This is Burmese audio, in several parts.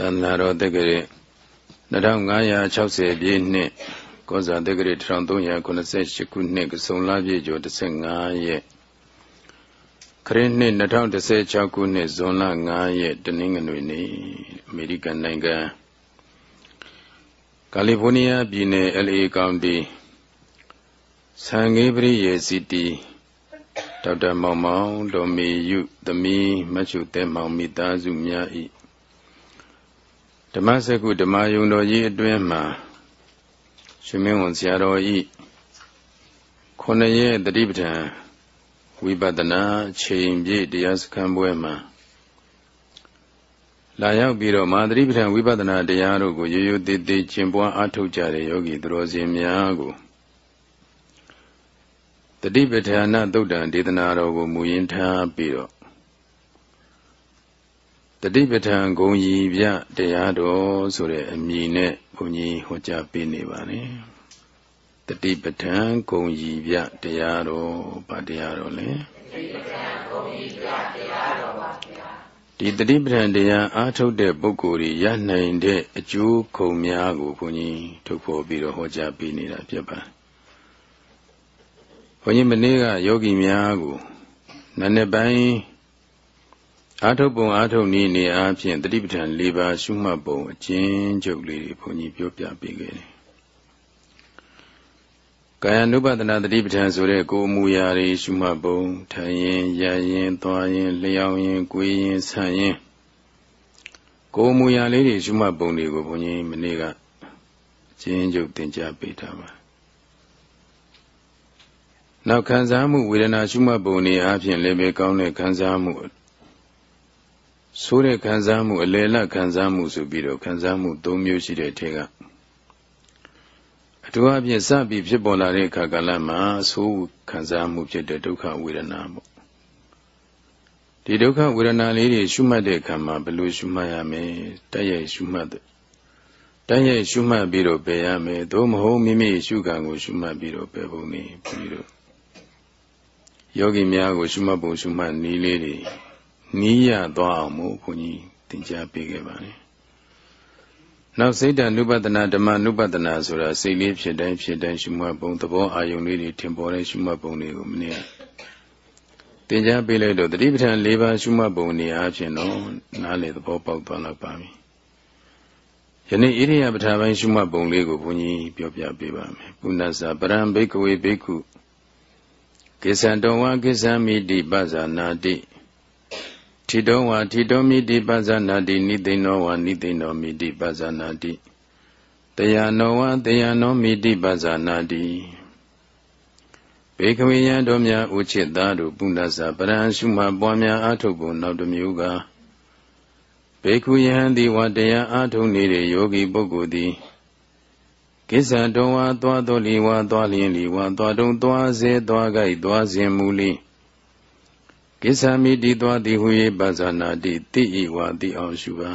တန်လာတော်တက္ကရာ2560ပြည့်နှစ်ကောဇာတက္ကရာ1388ခုနှစ်ကစုံလပြည့်ကျော်15ရက်ခရစ်နှစ်2016ခုနှစ်ဇွန်လ9ရက်တနင်္ဂနွေနေ့အမေရိကန်နိုင်ငံကာလီဖိုးနီးယားပြည်နယ် LA ကောင်တီဆန်ဂေးပရိယေစီတီဒေါက်တာမောင်မောင်ဒေါ်မေယုသမီးမချုတဲမောင်မိသားစုများ၏ ဓမ္မစကုဓမ္မယုံတော်ကြီးအတွင်းမှာရှင်မင်းဝန်ဆရာတော်ဤခုနှစ်ရက်တတိပဋ္ဌာန်ဝိပဿနာချိန်ပြည့်တရားစခန်းပွဲမှာလာရောက်ပြီးတော့မာသတိပဋ္ဌာန်ဝိပဿနာတရားတို့ကိုရိုးရိုးသေးသေးကျင့်ပွားအားထုတ်ကြတဲ့ယောဂီသူတော်စင်များကိုတတိပဋ္ဌာနသုတ်တံဒေသနာတော်ကိုမူရင်းထားပြီးတော့ တတိပဋ္ဌာန်ဂုံကြီးပြတရားတော်ဆိုတဲ့အမည်နဲ့ဘုန်းကြီးဟောကြားပေးနေပါတယ်တတိပဋ္ဌာန်ဂုံကြီးပြတရားတော်ဗာတရားတော်လဲတတိပဋ္ဌာန်ဂုံကြီးပြတရားတော်ပါဗျာဒီတတိပဋ္ဌာန်တရားအားထုတ်တဲ့ပုဂ္ဂိုလ်ကြီးရနိုင်တဲ့အကျိုးခုံများကိုဘုန်းကြီးထုတ်ဖော်ပြီးတော့ဟောကြားပေးနေတာဖြစ်ပါတယ်ဘုန်းကြီးမနေ့ကယောဂီများကိုနည်းနည်းပိုင်း အာထုတ်ပုံအာထုတ်နည်းနေအားဖြင့်တတိပဋ္ဌာန်၄ပါးရှုမှတ်ပုံအချင်းချုပ်လေးတွေဘုန်းကြီးပြောပြပေးခဲ့တယ်။ကာယ ानु ပဒနာတတိပဋ္ဌာန်ဆိုတဲ့ကိုယ်အမူအရာတွေရှုမှတ်ပုံထိုင်ရင်ရရင်သွားရင်လျှောက်ရင်ကိုယ်ရင်ဆန့်ရင်ကိုယ်အမူအရာလေးတွေရှုမှတ်ပုံတွေကိုဘုန်းကြီးမနေ့ကအချင်းချုပ်သင်ကြားပေးထားပါနောက်ခံစားမှုဝေဒနာရှုမှတ်ပုံတွေအပြင်လည်းပဲကောင်းတဲ့ခံစားမှု ဆိုးတဲ့ခံစားမှုအလယ်လတ်ခံစားမှုဆိုပြီးတော့ခံစားမှု၃မျိုးရှိတဲ့ထဲကအထူးအဖြင့်စပြီးဖြစ်ပေါ်လာတဲ့အခါကလည်းမှာဆိုးခံစားမှုဖြစ်တဲ့ဒုက္ခဝေဒနာပေါ့ဒီဒုက္ခဝေဒနာလေးတွေရှုမှတ်တဲ့အခါမှာဘယ်လိုရှုမှတ်ရမလဲတိုက်ရိုက်ရှုမှတ်တဲ့တိုက်ရိုက်ရှုမှတ်ပြီးတော့ပယ်ရမယ်သို့မဟုတ်မိမိရှုခံကို ရှုမှတ်ပြီးတော့ပယ်ဖို့နေပြီးတော့ယောဂီများကို ရှုမှတ်ပုံရှုမှတ်နည်းလေးတွေ နီးရသွားအောင်မို့ဘုန်းကြီးသင်ကြားပေးခဲ့ပါတယ်။နောက်စိတ်တ ानु ပဒနာဓမ္မ ानु ပဒနာဆိုတာစိတ်လေးဖြစ်တိုင်းဖြစ်တိုင်းရှုမှတ်ပုံသဘောအာယုန်လေးတွေထင်ပေါ်တဲ့ရှုမှတ်ပုံတွေကိုမနေ့ကသင်ကြားပေးလိုက်တော့တတိပဋ္ဌာန်၄ပါးရှုမှတ်ပုံနေအားဖြင့်တော့နားလေသဘောပေါက်သွားတော့ပါပြီ။ယနေ့ဣရိယာပဋ္ဌာပိုင်းရှုမှတ်ပုံလေးကိုဘုန်းကြီးပြောပြပေးပါမယ်။ပုဏ္ဏစာပရံဘိကဝေဘိက္ခုကိစ္ဆံတော်ဝါကိစ္ဆံမိတိပဇာနာတိ ထိတောဝါထိတောမိတိပဇာနာတိနိသိဏောဝါနိသိဏောမိတိပဇာနာတိတယနောဝါတယနောမိတိပဇာနာတိဘေခဝေယံတို့များဥချစ်သားတို့ပုဏ္ဏစာပရံရှုမှပွားများအာထုတ်ဖို့နောက်တစ်မျိုးကဘေခုယဟန်သည်ဝတ္တရားအာထုတ်နေတဲ့ယောဂီပုဂ္ဂိုလ်သည်ကိစ္စတော်ဝါသွားတော်လီဝါသွားလျင်လီဝါသွားတုံသွားစေသွားကြိုက်သွားစဉ်မူလီ ကိစ္စမိတိသွားသည်ဟူ၍ပါဇာနာတိတိဤဝါတိအောင်ရှုပါ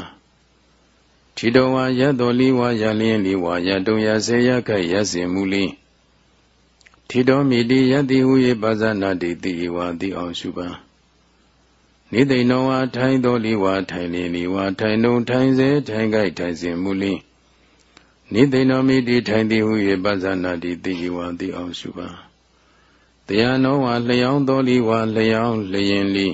ထီတော်ဝါရတော်လီဝါရလျင်လီဝါရတုံရစေရခိုက်ရစဉ်မူလီထီတော်မိတိယတိဟူ၍ပါဇာနာတိတိဤဝါတိအောင်ရှုပါနိသိဏောဝါထိုင်တော်လီဝါထိုင်လျင်လီဝါထိုင်တုံထိုင်စေထိုင်ကြိုက်ထိုင်စဉ်မူလီနိသိဏောမိတိထိုင်သည်ဟု၍ပဇာနာတိတိဝါတိအောင်ရှုပါ တရားနောဝါလျောင်းတော်လီဝါလျောင်းလျင်လီ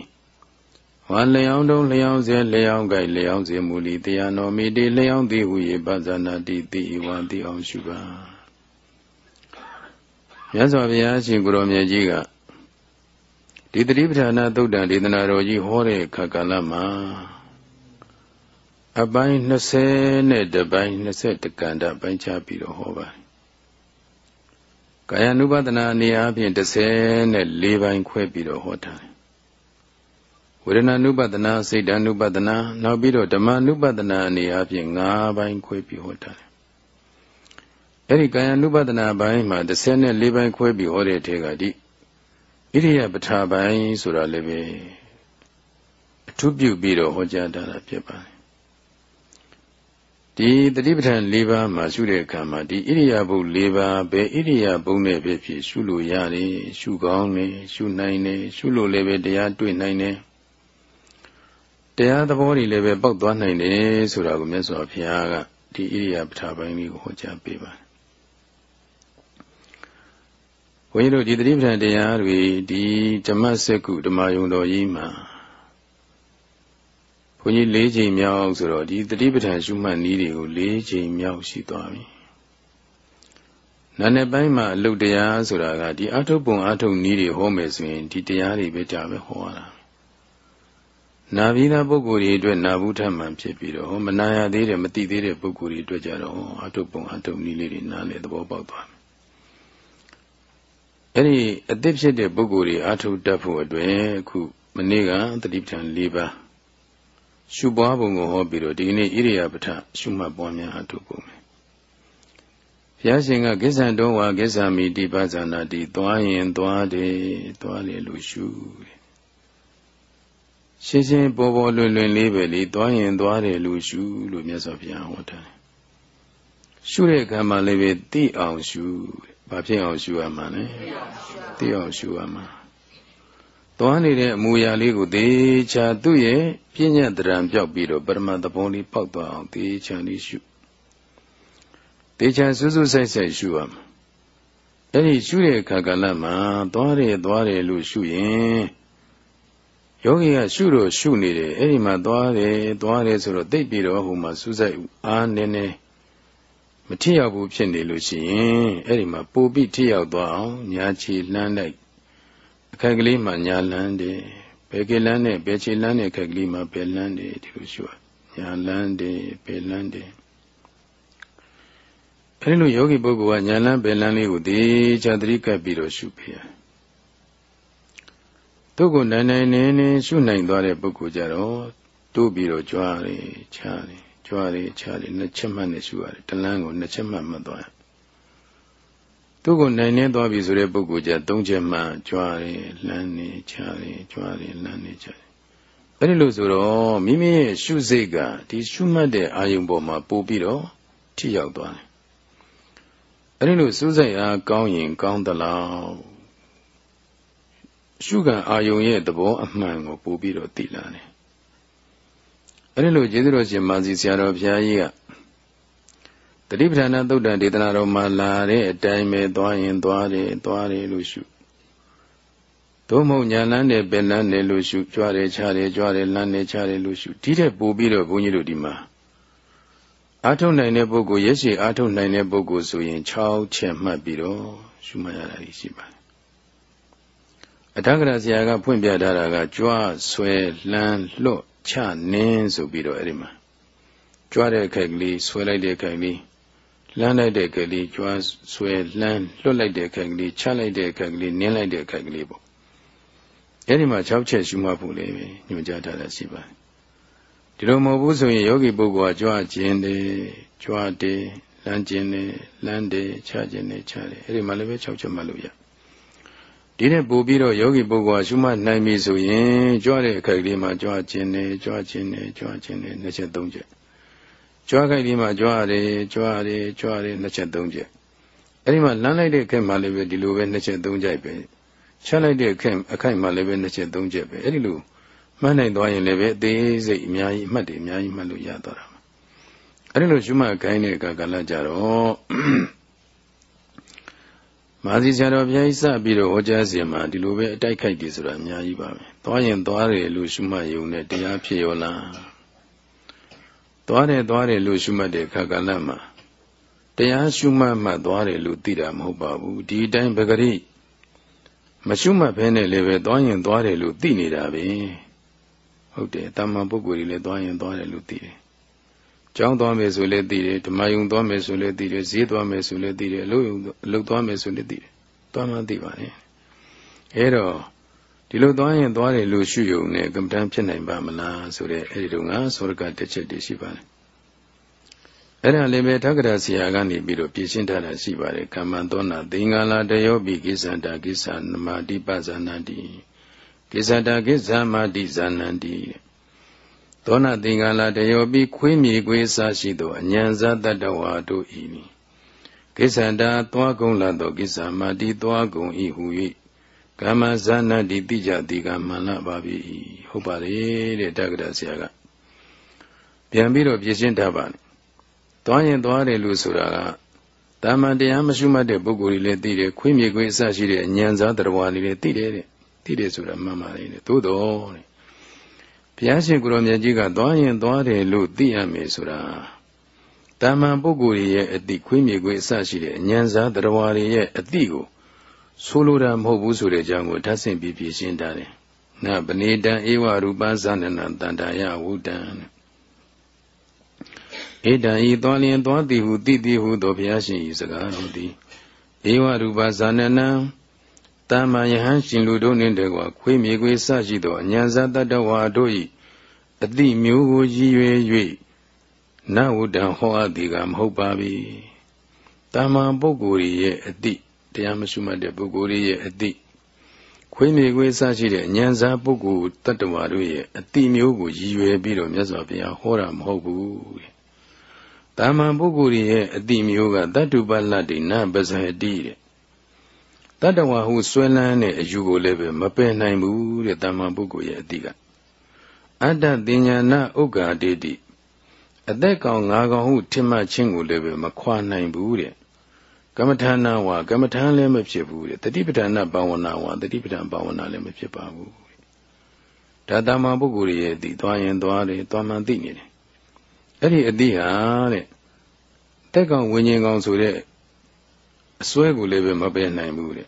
ဝါလျောင်းတုံးလျောင်းစေလျောင်းကြိုက်လျောင်းစေမူလီတရားနောမိတိလျောင်းသည်ဟု၍ပဇာနာတိတိဝါတိအောင်ရှုပါမြတ်စွာဘုရားရှင်ကိုရောမြတ်ကြီးကဒီတိပဋ္ဌာနာသုတ်တံဒေသနာတော်ကြီးဟောတဲ့အခါကလည်းမှာအပိုင်း20နဲ့တပိုင်း20ကန္တပိုင်းခြားပြီးတော့ဟောပါတယ်။ ကာယ ानु ပဒနာအနေအချင်း30နဲ့4ပိုင်းခွဲပြီးတော့ဟောထားတယ်။ဝေဒနာ ानु ပဒနာစိတ် ानु ပဒနာနောက်ပြီးတော့ဓမ္မ ानु ပဒနာအနေအချင်း5ပိုင်းခွဲပြီးဟောထားတယ်။အဲဒီကာယ ानु ပဒနာပိုင်းမှာ30နဲ့4ပိုင်းခွဲပြီးဟောတဲ့ထဲကဒီဣရိယပဋ္ဌာပိုင်းဆိုတာလည်းပဲအထူးပြုပြီးတော့ဟောကြားတာဖြစ်ပါတယ် ဒီတတိပဋ္ဌာန်၄ပါးမှာရှုတဲ့အခါမှာဒီဣရိယာပုတ်၄ပါးပဲဣရိယာပုတ်နဲ့ပဲဖြစ်ရှုလို့ရတယ်ရှုကောင်းတယ်ရှုနိုင်တယ်ရှုလို့လည်းပဲတရားတွေ့နိုင်တယ်တရားသဘောတွေလည်းပဲပေါက်သွားနိုင်တယ်ဆိုတာကိုမြတ်စွာဘုရားကဒီဣရိယာပဋ္ဌာပိုင်းလေးကိုဟောကြားပေးပါတယ်ဘုန်းကြီးတို့ဒီတတိပဋ္ဌာန်တရားတွေဒီဓမ္မစက္ကုဓမ္မယုံတော်ကြီးမှာ ဘုန်းကြီး၄ချိန်မြောက်ဆိုတော့ဒီတတိပဋ္ဌာန်ရှုမှတ်နည်းတွေကို၄ချိန်မြောက်ရှိသွားပြီနာနဲ့ပိုင်းမှာအလုတ်တရားဆိုတာကဒီအထုပ်ပုံအထုပ်နည်းတွေဟောမယ်ဆိုရင်ဒီတရားတွေပဲဒါပဲဟောရတာနာပြီးသားပုဂ္ဂိုလ်တွေအတွက်နာဘူးထမှန်ဖြစ်ပြီးတော့မနာရသေးတဲ့မတိသေးတဲ့ပုဂ္ဂိုလ်တွေအတွက်ကြတော့အထုပ်ပုံအထုပ်နည်းလေးတွေနားလေသဘောပေါက်သွားမယ်အဲ့ဒီအသစ်ဖြစ်တဲ့ပုဂ္ဂိုလ်တွေအာထုတတ်ဖို့အတွက်အခုမနေ့ကတတိပဋ္ဌာန်၄ပါး ရှုပွားပုံကိုဟောပြီးတော့ဒီကနေ့ဣရိယာပဋ္ဌရှုမှတ်ပွားများအထုပုံမယ်ဘုရားရှင်ကကိစ္ဆံတော်ဝါကိစ္ဆာမိတိပဇာနာတိသွားရင်သွားတယ်သွားလေလို့ရှုတယ်ရှင်းရှင်းပေါ်ပေါ်လွင်လွင်လေးပဲလေသွားရင်သွားတယ်လို့ရှုလို့မြတ်စွာဘုရားဟောတယ်ရှုတဲ့အခါမှာလည်းပဲသိအောင်ရှုဘာဖြစ်အောင်ရှုရမှာလဲသိအောင်ရှုရမှာ သွားနေတဲ့အမူအရာလေးကိုသေချာသူ့ရဲ့ပြဉ္ညာတရံပြောက်ပြီးတော့ပရမတ်သဘောလေးပေါက်သွားအောင်သေချာလေးရှုသေချာစွစွဆိုင်ဆိုင်ရှုရမှာအဲ့ဒီရှုတဲ့အခါကလည်းမှာသွားတယ်သွားတယ်လို့ရှုရင်ယောဂီကရှုတော့ရှုနေတယ်အဲ့ဒီမှာသွားတယ်သွားတယ်ဆိုတော့သိပြီးတော့ဟိုမှာစူးစိုက်အားနည်းနည်းမထိရောက်ဘူးဖြစ်နေလို့ရှိရင်အဲ့ဒီမှာပိုပြီးထိရောက်သွားအောင်ညာချီလှမ်းလိုက်အ ခက်ကလေးမှာညာလန်းတယ်ဘယ်ကလန်းနဲ့ဘယ်ချီလန်းနဲ့အခက်ကလေးမှာဘယ်လန်းတယ်ဒီလိုရှုညာလန်းတယ်ဘယ်လန်းတယ်အဲဒီလိုယောဂီပုဂ္ဂိုလ်ကညာလန်းဘယ်လန်းလေးကိုသေချာသတိကပ်ပြီးတော့ရှုပေးရသူ့ကိုနိုင်နိုင်နေနေရှုနိုင်သွားတဲ့ပုဂ္ဂိုလ်ကြတော့တိုးပြီးတော့ကြွားတယ်ချားတယ်ကြွားတယ်ချားတယ်နှစ်ချက်မှတ်နဲ့ရှုရတယ်တလန်းကိုနှစ်ချက်မှတ်မှတ်သွား သူ့ကိုနိုင်နေသွားပြီဆိုတဲ့ပုဂ္ဂိုလ်ကြသုံးချက်မှကြွားတယ်လှမ်းနေချားတယ်ကြွားတယ်လှမ်းနေချားတယ်အဲ့ဒီလိုဆိုတော့မိမိရဲ့ရှုစိတ်ကဒီရှုမှတ်တဲ့အာယုံပေါ်မှာပို့ပြီးတော့ထိရောက်သွားတယ်အဲ့ဒီလိုစူးစိုက်အားကောင်းရင် ကောင်းသလားရှုခံအာယုံရဲ့သဘောအမှန်ကိုပို့ပြီးတော့သိလာတယ်အဲ့ဒီလိုကျေးဇူးတော်ရှင်မာစီဆရာတော်ဘုရားကြီးက တတိပဌာနာသုတ်တံဒေသနာတော်မှာလာတဲ့အတိုင်းပဲသွားရင်သွားတယ်သွားတယ်လို့ရှုသို့မဟုတ်ညာလန်းတယ်ပင်လန်းတယ်လို့ရှုကြွားတယ်ချားတယ်ကြွားတယ်လန်းတယ်ချားတယ်လို့ရှုဒီတဲ့ပို့ပြီးတော့ဘုန်းကြီးတို့ဒီမှာအာထုတ်နိုင်တဲ့ပုဂ္ဂိုလ်ရက်ရှိအာထုတ်နိုင်တဲ့ပုဂ္ဂိုလ်ဆိုရင်6ချက်မှတ်ပြီးတော့ရှုမှတ်ရတာရှိပါတယ်အထက်ကရာဆရာက ဖွင့်ပြထားတာကကြွားဆွဲလှမ်းလွတ်ချနင်းဆိုပြီးတော့အဲ့ဒီမှာကြွားတဲ့ခက်ကလေးဆွဲလိုက်တဲ့ခက်ကလေး လှမ်းလိုက်တဲ့ခက်ကလေးကြွားဆွဲလှမ်းလွတ်လိုက်တဲ့ခက်ကလေးချလိုက်တဲ့ခက်ကလေးနင်းလိုက်တဲ့ခက်ကလေးပေါ့အဲ့ဒီမှာ6ချက်ရှုမှတ်ဖို့လေးပဲညွှန်ကြားထားတာရှိပါတယ်ဒီလိုမဟုတ်ဘူးဆိုရင်ယောဂီပုဂ္ဂိုလ်ကကြွားခြင်းတယ်ကြွားတယ်လမ်းခြင်းတယ်လမ်းတယ်ချခြင်းတယ်ချတယ်အဲ့ဒီမှာလည်းပဲ6ချက်မှတ်လို့ရဒီနဲ့ပို့ပြီးတော့ယောဂီပုဂ္ဂိုလ်ကရှုမှတ်နိုင်ပြီဆိုရင်ကြွတဲ့အခါကလေးမှာကြွခြင်းနဲ့ကြွခြင်းနဲ့ကြွခြင်းနဲ့နှစ်ချက်သုံးချက် ကြွခိုက်လေးမှာကြွရတယ်ကြွရတယ်ကြွရတယ်နှစ်ချက်သုံးချက်အဲ့ဒီမှာလမ်းလိုက်တဲ့အခက်မှာလည်းပဲဒီလိုပဲနှစ်ချက်သုံးချက်ပဲချက်လိုက်တဲ့အခက်အခိုက်မှာလည်းပဲနှစ်ချက်သုံးချက်ပဲအဲ့ဒီလိုမှတ်နိုင်သွားရင်လည်းပဲအသေးစိတ်အများကြီးအမှတ်တွေအများကြီးမှတ်လို့ရသွားတာအဲ့ဒီလိုရှုမှတ်ခိုင်းတဲ့အခါကလည်းကြတော့မာဇီဆရာတော်ဘုရားကြီးစပြီးတော့ဟောကြားစဉ်မှာဒီလိုပဲအတိုက်ခိုက်တယ်ဆိုတာအများကြီးပါပဲ။သွားရင်သွားတယ်လို့ရှုမှတ်ယုံနဲ့တရားဖြစ်ရောလား။ သွားတယ်သွားတယ်လို့ရှုမှတ်တဲ့အခါကလည်းမှာတရားရှုမှတ်မှသွားတယ်လို့သိတာမဟုတ်ပါဘူး။ဒီအတိုင်းပဂရိမရှုမှတ်ဘဲနဲ့လည်းပဲသွားရင်သွားတယ်လို့သိနေတာပဲ။ဟုတ်တယ်။တမ္မာပုဂ္ဂိုလ်တွေလည်းသွားရင်သွားတယ်လို့သိတယ်ကျောင်းသွားမယ်ဆိုလည်းသိတယ်ဓမ္မယုံသွားမယ်ဆိုလည်းသိတယ်ဈေးသွားမယ်ဆိုလည်းသိတယ်အလုပ်အလုပ်သွားမယ်ဆိုလည်းသိတယ်သွားမှသိပါနဲ့အဲတော့ ဒီလိုသွားရင်သွားတယ်လို့ရှုယုံနဲ့ကမ္မဋ္ဌာန်းဖြစ်နိုင်ပါမလားဆိုတဲ့အဲဒီတော့ငါသောရကတစ်ချက်တည်းရှိပါတယ်အဲ့ဒါလည်းပဲထက္ကရာဆရာကနေပြီးတော့ပြရှင်းထားတာရှိပါတယ်ကမ္မံသောနာသင်္ဂလာတယောပိကိစ္ဆန္တာကိစ္ဆာနမတိပဇာနန္တိကိစ္ဆန္တာကိစ္ဆာမတိဇာနန္တိတဲ့သောနာသင်္ကာလတယောပိခွေးမြေခွေးစားရှိသောအញ្ញံဇတတ္တဝါတို့ဤကိစ္ဆန္တာသွားကုန်လာသောကိစ္ဆာမာတိသွားကုန်ဤဟု၍ ကကမ္မဇာနာတိတိကြတိကမှန်လာပါပြီဟုတ်ပါလေတဲ့တက္ကရာဆရာကပြန်ပြီးတော့ပြည့်ရှင်းထားပါနဲ့သွားရင်သွားတယ်လို့ဆိုတာကတာမန်တရားမရှိမှတ်တဲ့ပုဂ္ဂိုလ်တွေလည်းသိတယ်ခွင့်မြေခွင့်အစရှိတဲ့အဉာဏ်စားတရားဝါတွေလည်းသိတယ်တဲ့သိတယ်ဆိုတာမှန်ပါလေတဲ့သို့တော်တဲ့ဘုရားရှင်ကိုရောမြတ်ကြီးကသွားရင်သွားတယ်လို့သိရမယ်ဆိုတာတာမန်ပုဂ္ဂိုလ်ရဲ့အတိခွင့်မြေခွင့်အစရှိတဲ့အဉာဏ်စားတရားဝါတွေရဲ့အတိကို ဆိုလိုတာမဟုတ်ဘူးဆိုတဲ့အကြောင်းကိုဓာတ်ဆင့်ပြီးပြရှင်းထားတယ်။နာပဏိတံဧဝရူပသနနတန္တယဝုတံဧတံဤသွားလျင်သွားသည်ဟုတိတိဟုသောဘုရားရှင်၏စကားတော်သည်ဧဝရူပဇာနနံတမ္မာယဟန်ရှင်လူတို့နှင့်တကွာခွေးမြေခွေးစရှိသောအဉာဏ်ဇတတ္တဝါတို့၏အတိမျိုးကိုရည်ရွယ်၍နဝုတံဟောအပ်သည်ကမဟုတ်ပါပြီ။တမ္မာပုဂ္ဂိုလ်ရဲ့အတိ တရားမရှိမှတ်တဲ့ပုဂ္ဂိုလ်ရဲ့အတိခွေးမြေခွေးစရှိတဲ့အဉာဏ်စားပုဂ္ဂိုလ်တ attva တို့ရဲ့အတိမျိုးကိုရည်ရွယ်ပြီးတော့မြတ်စွာဘုရားဟောတာမဟုတ်ဘူး။တာမန်ပုဂ္ဂိုလ်ရဲ့အတိမျိုးကတတ္တုပလတ္တိနပဇဟတိတဲ့တတ္တဝါဟုဆွဲလန်းတဲ့အယူကိုလည်းပဲမပယ်နိုင်ဘူးတဲ့တာမန်ပုဂ္ဂိုလ်ရဲ့အတိကအတ္တတင်ညာနာဥက္ကာတိတိအသက်ကောင်ငါကောင်ဟုထင်မှတ်ခြင်းကိုလည်းပဲမခွာနိုင်ဘူးတဲ့ ကမ္မထာနာဝါကမ္မထာလည်းမဖြစ်ဘူးတဲ့တတိပဌာနာဘာဝနာဝါတတိပဌာန်ဘာဝနာလည်းမဖြစ်ပါဘူးဒါတမန်ပုဂ္ဂိုလ်ရဲ့အတိသွားရင်သွားတယ်သွားမှန်သိနေတယ်အဲ့ဒီအတိဟာတဲ့တက်ကောင်ဝิญဉ်ကောင်ဆိုတဲ့အစွဲကိုလည်းပဲမပယ်နိုင်ဘူးတဲ့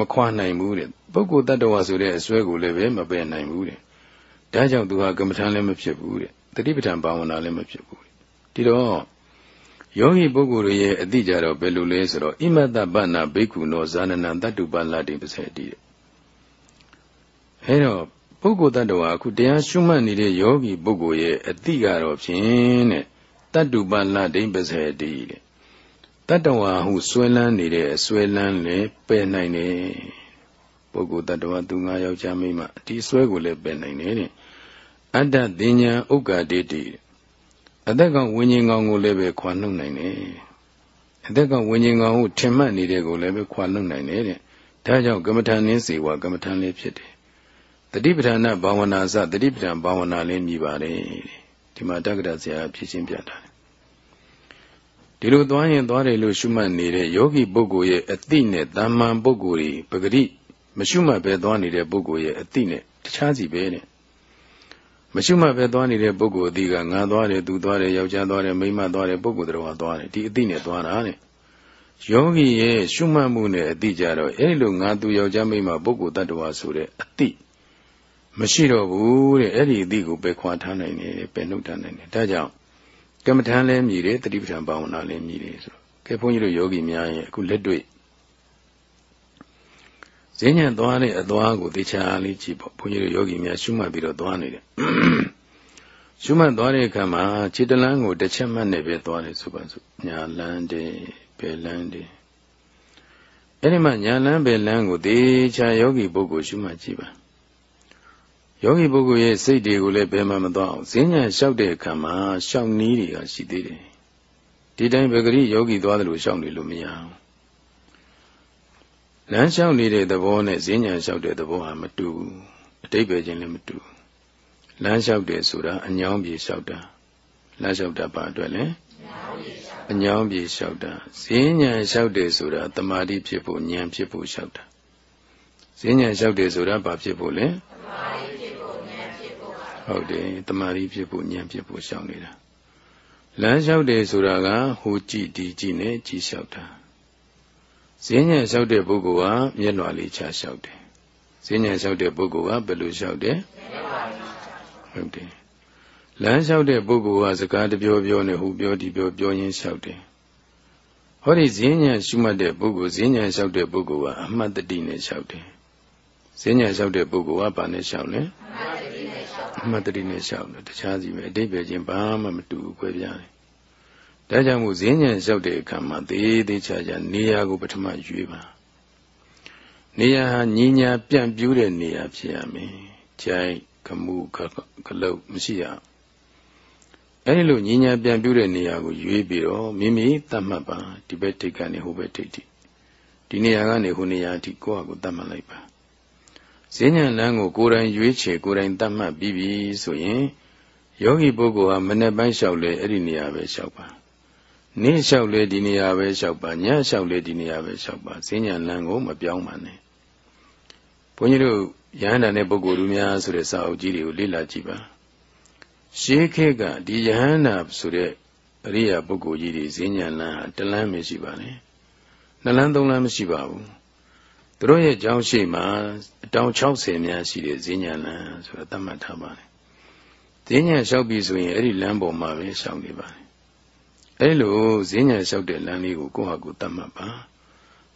မခွာနိုင်ဘူးတဲ့ပုဂ္ဂိုလ်တ attva ဆိုတဲ့အစွဲကိုလည်းပဲမပယ်နိုင်ဘူးတဲ့ဒါကြောင့်သူဟာကမ္မထာလည်းမဖြစ်ဘူးတဲ့တတိပဌာန်ဘာဝနာလည်းမဖြစ်ဘူးဒီတော့ ယောဂီပုဂ္ဂိုလ်ရဲ့အတိကြတော့ဘယ်လိုလဲဆိုတော့ဣမတ္တပနာဘိက္ခုနောဇာနနံတတ္တုပလတိပစေတိတဲ့အဲတော့ပုဂ္ဂိုလ်တ attva အခုတရားရှုမှတ်နေတဲ့ယောဂီပုဂ္ဂိုလ်ရဲ့အတိကတော့ဖြင့်တဲ့တတ္တုပလတိပစေတိတဲ့တတ္တဝါဟုဆွဲလန်းနေတဲ့အဆွဲလန်းလည်းပယ်နိုင်တယ်ပုဂ္ဂိုလ်တ attva သူငါယောက်ျားမိန်းမဒီဆွဲကိုလည်းပယ်နိုင်တယ်တဲ့အတ္တတင်ညာဥက္ကာတိတိတဲ့ အသက်ကဝิญဉ်ကောင်ကိုလည်းပဲခွာနှုတ်နိုင်တယ်အသက်ကဝิญဉ်ကောင်ကိုထင်မှတ်နေတဲ့ကိုလည်းပဲခွာနှုတ်နိုင်တယ်တဲ့ဒါကြောင့်ကမ္မထာနင်းစေဝကမ္မထာလေးဖြစ်တယ်တတိပဌာနဘာဝနာစတတိပဌာန်ဘာဝနာလေးမြည်ပါတယ်ဒီမှာတက္ကရာဆရာဖြည့်ချင်းပြတာဒီလိုသွားရင်သွားတယ်လို့ရှုမှတ်နေတဲ့ယောဂီပုဂ္ဂိုလ်ရဲ့အတိနဲ့တမ္မာပုဂ္ဂိုလ်ကြီးပဂတိမရှုမှတ်ပဲသွားနေတဲ့ပုဂ္ဂိုလ်ရဲ့အတိနဲ့တခြားစီပဲတဲ့ မရှိမှပဲသွားနေတဲ့ပုဂ္ဂိုလ်အတိကငါသွားတယ်သူသွားတယ်ယောက်ျားသွားတယ်မိန်းမသွားတယ်ပုဂ္ဂိုလ်တော်သွားတယ်ဒီအတိနဲ့သွားတာတဲ့ယောဂီရဲ့ရှုမှတ်မှုနဲ့အတိကြတော့အဲ့လိုငါသူယောက်ျားမိန်းမပုဂ္ဂိုလ်တ attva ဆိုတဲ့အတိမရှိတော့ဘူးတဲ့အဲ့ဒီအတိကိုပဲခွာထားနိုင်တယ်ပဲနှုတ်ထားနိုင်တယ်ဒါကြောင့်ကမ္မထမ်းလည်းမြည်တယ်တတိပဋ္ဌာန်ဘာဝနာလည်းမြည်တယ်ဆိုတော့ကဲဘုန်းကြီးတို့ယောဂီများရဲ့အခုလက်တွေ့ ဈဉ္ဉံသွားတဲ့အသွားကိုသေချာလေးကြည့်ပေါ့ဘုန်းကြီးတို့ယောဂီများရှုမှတ်ပြီးတော့သွားနေတယ်ရှုမှတ်သွားတဲ့အခါမှာခြေတလန်းကိုတစ်ချက်မှတ်နေပဲသွားတယ်ဆိုပါစို့ညာလန်းတယ်ဘယ်လန်းတယ်အဲ့ဒီမှာညာလန်းဘယ်လန်းကိုသေချာယောဂီပုဂ္ဂိုလ်ရှုမှတ်ကြည့်ပါယောဂီပုဂ္ဂိုလ်ရဲ့စိတ်တွေကိုလည်းဘယ်မှမသွားအောင်ဈဉ္ဉံလျှောက်တဲ့အခါမှာရှောက်နည်းတွေကရှိသေးတယ်ဒီတိုင်းပဂရိယောဂီသွားတယ်လို့ရှောက်နေလို့မရအောင် လမ်းလျှောက်နေတဲ့သဘောနဲ့ဈဉ္ညာလျှောက်တဲ့သဘောဟာမတူဘူးအတိတ်ပဲချင်းလည်းမတူလမ်းလျှောက်တယ်ဆိုတာအညောင်းပြေလျှောက်တာလမ်းလျှောက်တာဘာအတွက်လဲအညောင်းပြေလျှောက်တာဈဉ္ညာလျှောက်တယ်ဆိုတာတမာတိဖြစ်ဖို့ဉာဏ်ဖြစ်ဖို့လျှောက်တာဈဉ္ညာလျှောက်တယ်ဆိုတာဘာဖြစ်ဖို့လဲဟုတ်တယ်တမာတိဖြစ်ဖို့ဉာဏ်ဖြစ်ဖို့ရှောင်နေတာလမ်းလျှောက်တယ်ဆိုတာကဟိုကြည့်ဒီကြည့်နဲ့ကြည့်လျှောက်တာ ဈဉ္ဉံလျှောက်တဲ့ပုဂ္ဂိုလ်ဟာမျက်လွှာလေးချလျှောက်တယ်ဈဉ္ဉံလျှောက်တဲ့ပုဂ္ဂိုလ်ကဘယ်လိုလျှောက်တယ်ဟုတ်တယ်လမ်းလျှောက်တဲ့ပုဂ္ဂိုလ်ကစကားတပြောပြောနဲ့ဟူပြောဒီပြောပြောရင်းလျှောက်တယ်ဟောဒီဈဉ္ဉံရှုမှတ်တဲ့ပုဂ္ဂိုလ်ဈဉ္ဉံလျှောက်တဲ့ပုဂ္ဂိုလ်ကအမှတ်တတိနဲ့လျှောက်တယ်ဈဉ္ဉံလျှောက်တဲ့ပုဂ္ဂိုလ်ကဘာနဲ့လျှောက်လဲအမှတ်တတိနဲ့လျှောက်တယ်တခြားစီပဲအတိပ္ပယ်ချင်းဘာမှမတူဘူးခွဲပြားတယ် ဒါကြောင့်မို့ဈဉ္ဉံလျှောက်တဲ့အခါမှာသေးသေးချာချာနေရာကိုပထမရွေးပါနေရာဟာညီညာပြန့်ပြူးတဲ့နေရာဖြစ်ရမယ်။ကြိုင်ခမှုခလုတ်မရှိရအောင်။အဲဒီလိုညီညာပြန့်ပြူးတဲ့နေရာကိုရွေးပြီးတော့မိမိသတ်မှတ်ပါဒီဘက်ထိပ်ကနေဟိုဘက်ထိပ်ထိဒီနေရာကနေဟိုနေရာအထိကိုယ့်ဟာကိုယ်သတ်မှတ်လိုက်ပါဈဉ္ညာလမ်းကိုကိုယ်တိုင်ရွေးချယ်ကိုယ်တိုင်တတ်မှတ်ပြီးပြီဆိုရင်ယောဂီပုဂ္ဂိုလ်ဟာမနေ့ပိုင်းလျှောက်လဲအဲ့ဒီနေရာပဲလျှောက်ပါ နေ့လျှောက်လဲဒီနေရာပဲလျှောက်ပါညလျှောက်လဲဒီနေရာပဲလျှောက်ပါဈဉ္ညာလမ်းကိုမပြောင်းပါနဲ့ဘုန်းကြီးတို့ရဟန္တာနဲ့ပုဂ္ဂိုလ်တို့များဆိုတဲ့စာအုပ်ကြီးတွေကိုလေ့လာကြည့်ပါရှေးခေတ်ကဒီယဟန္တာဆိုတဲ့အရိယာပုဂ္ဂိုလ်ကြီးတွေဈဉ္ညာလမ်းဟာတလမ်းပဲရှိပါလေနှလန်းသုံးလမ်းမရှိပါဘူးသူတို့ရဲ့ကြောင်းရှိမှာအတောင်60များရှိတဲ့ဈဉ္ညာလမ်းဆိုတာသတ်မှတ်ထားပါတယ်ဈဉ္ညာလျှောက်ပြီဆိုရင်အဲ့ဒီလမ်းပေါ်မှာပဲလျှောက်နေပါတယ် အဲ့လိုဈဉ္ညာလျှောက်တဲ့လမ်းလေးကိုကိုယ့်ဟာကိုယ်သတ်မှတ်ပါ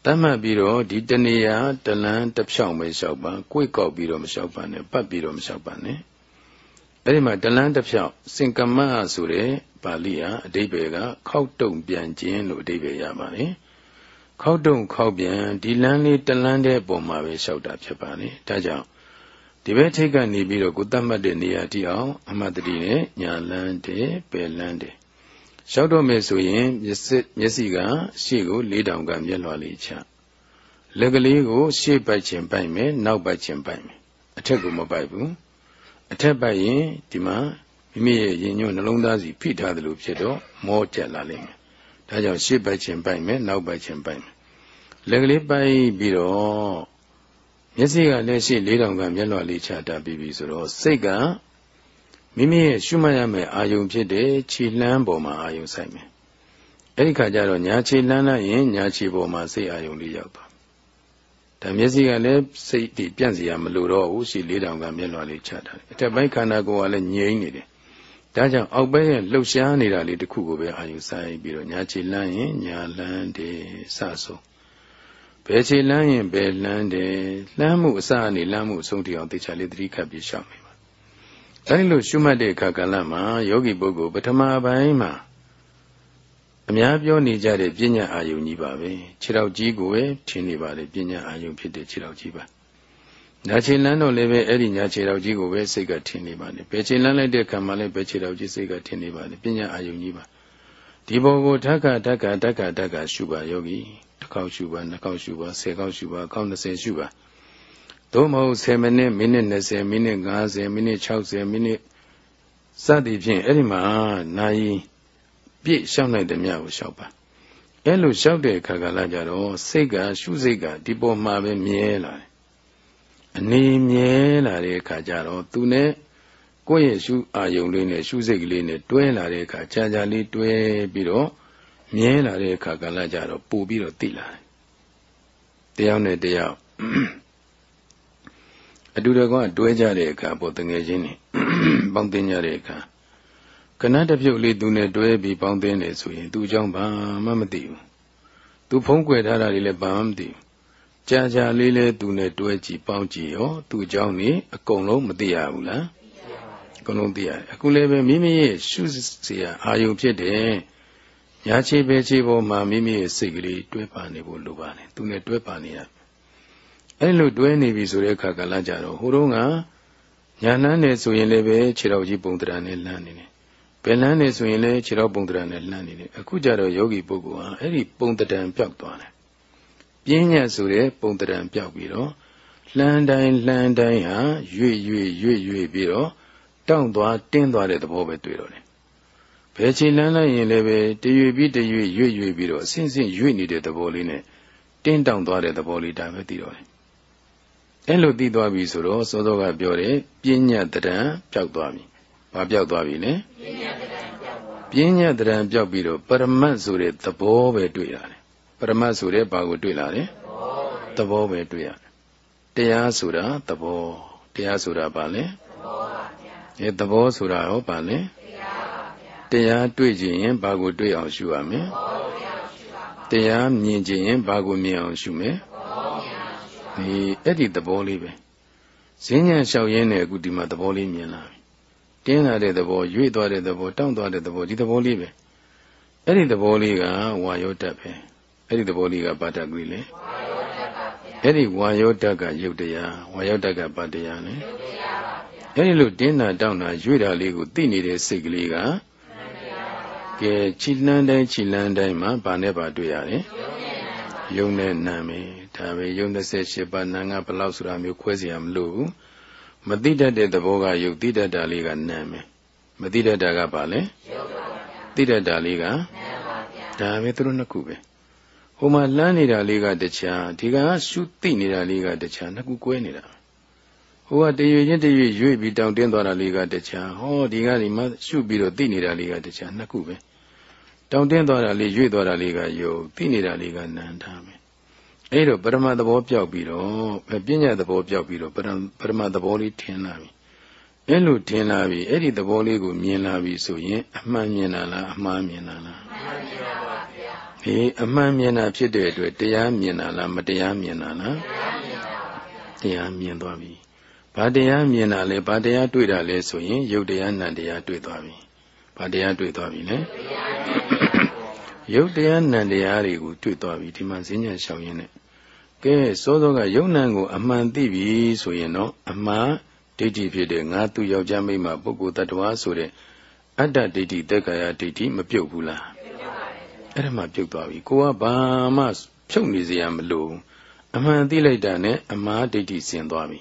တတ်မှတ်ပြီးတော့ဒီတဏှာတလန်းတစ်ဖြောင်ပဲလျှောက်ပါကိုယ်ကောက်ပြီးတော့မလျှောက်ပါနဲ့ပတ်ပြီးတော့မလျှောက်ပါနဲ့အဲ့ဒီမှာတလန်းတစ်ဖြောင်စင်ကမဆိုတဲ့ပါဠိဟာအဓိပ္ပာယ်ကခောက်တုံပြန်ခြင်းလို့အဓိပ္ပာယ်ရပါတယ်ခောက်တုံခောက်ပြန်ဒီလန်းလေးတလန်းတဲ့ပုံမှာပဲလျှောက်တာဖြစ်ပါလေဒါကြောင့်ဒီဘက်ထိပ်ကနေပြီးတော့ကိုတတ်မှတ်တဲ့နေရာတိအောင်အမှတ်တတိနဲ့ညာလန်းတဲ့ပယ်လန်းတဲ့ လျှောက်တော့မယ်ဆိုရင်မျက်စိမျက်စိကရှေ့ကို၄တောင်ကမျက်လွှာလေးချလက်ကလေးကို ရှေ့ပိုက်ချင်ပိုက်မယ်နောက်ပိုက်ချင်ပိုက်မယ်အထက်ကိုမပိုက်ဘူးအထက်ပိုက်ရင်ဒီမှာမိမိရဲ့ရင်ညွန့်နှလုံးသားစီဖိထားတယ်လို့ဖြစ်တော့မောကျက်လာလိမ့်မယ်ဒါကြောင့်ရှေ့ပိုက်ချင်ပိုက်မယ်နောက်ပိုက်ချင်ပိုက်မယ်လက်ကလေးပိုက်ပြီးတော့မျက်စိကလည်းရှေ့၄တောင်ကမျက်လွှာလေးချတာပြီးပြီဆိုတော့စိတ်က မိမိရဲ့ရှုမှတ်ရမယ့်အာယုံဖြစ်တဲ့ခြေလှမ်းပေါ်မှာအာယုံဆိုင်မယ်အဲ့ဒီခါကျတော့ညာခြေလှမ်းလိုက်ရင်ညာခြေပေါ်မှာစိတ်အာယုံလေးရောက်သွားဒါမျက်စိကလည်းစိတ်ဒီပြန့်စီရမလို့တော့ဘူးရှိလေးတောင်ကမျက်လွှာလေးချတာအထက်ပိုင်းခန္ဓာကိုယ်ကလည်းငြိမ့်နေတယ်ဒါကြောင့်အောက်ဘက်ရဲ့လှုပ်ရှားနေတာလေးတစ်ခုကိုပဲအာယုဆိုင်ပြီးတော့ညာခြေလှမ်းရင်ညာလှမ်းတယ်စဆုံးဘယ်ခြေလှမ်းရင်ဘယ်လှမ်းတယ်လှမ်းမှုအစအနေလှမ်းမှုအဆုံးတအောင်တေချာလေးသတိခတ်ပြီးရှောင်နေ အဲဒီလိုရှုမှတ်တဲ့အခါကလမှာယောဂီပုဂ္ဂိုလ်ပထမပိုင်းမှာအများပြောနေကြတဲ့ပညာအာယုန်ကြီးပါပဲခြေတော်ကြီးကိုပဲထင်နေပါလေပညာအာယုန်ဖြစ်တဲ့ခြေတော်ကြီးပါညာခြေလန်းတော့လည်းပဲအဲ့ဒီညာခြေတော်ကြီးကိုပဲစိတ်ကထင်နေပါလေဘယ်ခြေလန်းလိုက်တဲ့ခံမှလည်းဘယ်ခြေတော်ကြီးစိတ်ကထင်နေပါလေပညာအာယုန်ကြီးပါဒီဘောကိုဓက္ကဓက္ကဓက္ကဓက္ကရှုပါယောဂီတစ်ခေါက်ရှုပါနှစ်ခေါက်ရှုပါဆယ်ခေါက်ရှုပါခေါက်20ရှုပါ သို့မဟုတ်10မိနစ်မိနစ်20မိနစ်50မိနစ်60မိနစ်စသည်ဖြင့်အဲ့ဒီမှာနာယီပြည့်လျှောက်နိုင်တဲ့မြတ်ကိုလျှောက်ပါအဲ့လိုလျှောက်တဲ့အခါကလည်းကြတော့စိတ်ကရှုစိတ်ကဒီပေါ်မှာပဲမြဲလာတယ်အနေမြဲလာတဲ့အခါကျတော့သူနဲ့ကိုယ့်ရဲ့ရှုအာယုံလေးနဲ့ရှုစိတ်ကလေးနဲ့တွဲလာတဲ့အခါကြာကြာလေးတွဲပြီးတော့မြဲလာတဲ့အခါကလည်းကြတော့ပို့ပြီးတော့သိလာတယ်တရားနဲ့တရား အတူတကွတွဲကြတဲ့အခါပေါ့တငယ်ချင်းတွေပေါင်းတင်ကြတဲ့အခါကနတ်တပြုတ်လေးသူနဲ့တွဲပြီးပေါင်းတင်နေဆိုရင်သူအကြောင်းဘာမှမသိဘူးသူဖုံးကွယ်ထားတာလေးလည်းဘာမှမသိဘူးကြာကြာလေးလဲသူနဲ့တွဲကြည့်ပေါင်းကြည့်ရောသူအကြောင်းနေအကုန်လုံးမသိရဘူးလားအကုန်လုံးသိရတယ်အခုလည်းပဲမိမိရဲ့ရှုစရာအာယုံဖြစ်တယ်ညာချေပဲချေပေါ်မှာမိမိရဲ့စိတ်ကလေးတွဲပါနေဖို့လိုပါတယ်သူနဲ့တွဲပါနေရ အဲ့လိုတွဲနေပြီဆိုတဲ့အခါကလည်းကြတော့ဟိုတုန်းကညာလန်းနေဆိုရင်လည်းပဲခြေတော်ကြီးပုံတရံနဲ့လန်းနေတယ်ဘယ်လန်းနေဆိုရင်လည်းခြေတော်ပုံတရံနဲ့လန်းနေတယ်အခုကြတော့ယောဂီပုဂ္ဂိုလ်ဟာအဲ့ဒီပုံတရံပြောက်သွားတယ်ပြင်းညတ်ဆိုတဲ့ပုံတရံပြောက်ပြီးတော့လှမ်းတိုင်းလှမ်းတိုင်းဟာရွေ့ရွေ့ရွေ့ရွေ့ပြီးတော့တောင့်သွားတင်းသွားတဲ့သဘောပဲတွေ့တော့တယ်ဘယ်ချိန်လန်းလိုက်ရင်လည်းပဲတရွေပြီးတရွေရွေ့ရွေ့ပြီးတော့အဆင့်ဆင့်ရွေ့နေတဲ့သဘောလေးနဲ့တင်းတောင့်သွားတဲ့သဘောလေးဒါပဲသိတော့တယ် အဲ့လိုသိသွားပြီဆိုတော့စောစောကပြောတယ်ပညာတရံပျောက်သွားပြီ။ဘာပျောက်သွားပြီလဲ။ပညာတရံပျောက်သွားပြီ။ပညာတရံပျောက်ပြီးတော့ပရမတ်ဆိုတဲ့သဘောပဲတွေ့ရတယ်။ပရမတ်ဆိုတဲ့ဘာကိုတွေ့လာလဲ။သဘောပဲတွေ့ရတယ်။တရားဆိုတာသဘောတရားဆိုတာဘာလဲ။သဘောပါဗျာ။အဲသဘောဆိုတာရောဘာလဲ။တရားပါဗျာ။တရားတွေ့ခြင်းရင်ဘာကိုတွေ့အောင်ရှုရမလဲ။သဘောတရားရှုပါပါ။တရားမြင်ခြင်းရင်ဘာကိုမြင်အောင်ရှုမလဲ။ ဒီအဲ့ဒီသဘောလေးပဲဈဉ္ညာလျှောက်ရင်းနဲ့အခုဒီမှာသဘောလေးမြင်လာပြီတင်းလာတဲ့သဘောရွေ့သွားတဲ့သဘောတောင့်သွားတဲ့သဘောဒီသဘောလေးပဲအဲ့ဒီသဘောလေးကဝါယောတတ်ပဲအဲ့ဒီသဘောလေးကပါတတ်ကြီးလေအဲ့ဒီဝါယောတတ်ကယုတ်တရားဝါယောတတ်ကပါတရားလေအဲ့ဒီလိုတင်းတာတောင့်တာရွေ့တာလေးကိုသိနေတဲ့စိတ်ကလေးကကဲခြိလန်းတိုင်းခြိလန်းတိုင်းမှာဘာနဲ့ပါတွေ့ရတယ်ယုံနဲ့နာမယ် ဒါပဲယုံ28ပါးနာငါဘလောက်ဆိုတာမျိုးခွဲစီရမလို့မသိတတ်တဲ့သဘောကယုတ်သိတတ်တာလေးကနာမယ်မသိတတ်တာကဘာလဲယုတ်ပါဗျာသိတတ်တာလေးကနာပါဗျာဒါပဲသူတို့နှစ်ခုပဲဟိုမှာလမ်းနေတာလေးကတခြားဒီကရှုသိနေတာလေးကတခြားနှစ်ခုကွဲနေတာဟိုကတရွေချင်းတရွေရွေ့ပြီးတောင်းတင်းသွားတာလေးကတခြားဟောဒီကဒီမှာရှုပြီးတော့သိနေတာလေးကတခြားနှစ်ခုပဲတောင်းတင်းသွားတာလေးရွေ့သွားတာလေးကယုတ်သိနေတာလေးကနန္တာပဲ အဲ့တော့ပရမသဘောပြောက်ပြီးတော့ပညာသဘောပြောက်ပြီးတော့ပရမသဘောလေးထင်လာပြီအဲ့လိုထင်လာပြီအဲ့ဒီသဘောလေးကိုမြင်လာပြီဆိုရင်အမှန်မြင်တာလားအမှားမြင်တာလားအမှန်မြင်ပါပါဗျာဟေးအမှန်မြင်တာဖြစ်တဲ့အတွက်တရားမြင်တာလားမတရားမြင်တာလားတရားမြင်ပါပါဗျာတရားမြင်သွားပြီဘာတရားမြင်တာလဲဘာတရားတွေ့တာလဲဆိုရင်ယုတ်တရားနံတရားတွေ့သွားပြီဘာတရားတွေ့သွားပြီလဲယုတ်တရားနံတရားတွေကိုတွေ့သွားပြီဒီမှာဈဉ္ညာရှောင်ရင်းနဲ့ ကဲစောစောကယုံနံကို အမှန်သိပြီဆိုရင်တော့အမှန်ဒိဋ္ဌိဖြစ်တဲ့ငါသူယောက်ျားမိန်းမပုဂ္ဂိုလ်တ attva ဆိုတဲ့အတ္တဒိဋ္ဌိတက္ကရာဒိဋ္ဌိမပြုတ်ဘူးလားအဲ့ဒါမှပြုတ်သွားပြီကိုကဘာမှဖြုတ်နေစရာမလိုအမှန်သိလိုက်တာနဲ့အမှားဒိဋ္ဌိဆင်သွားပြီ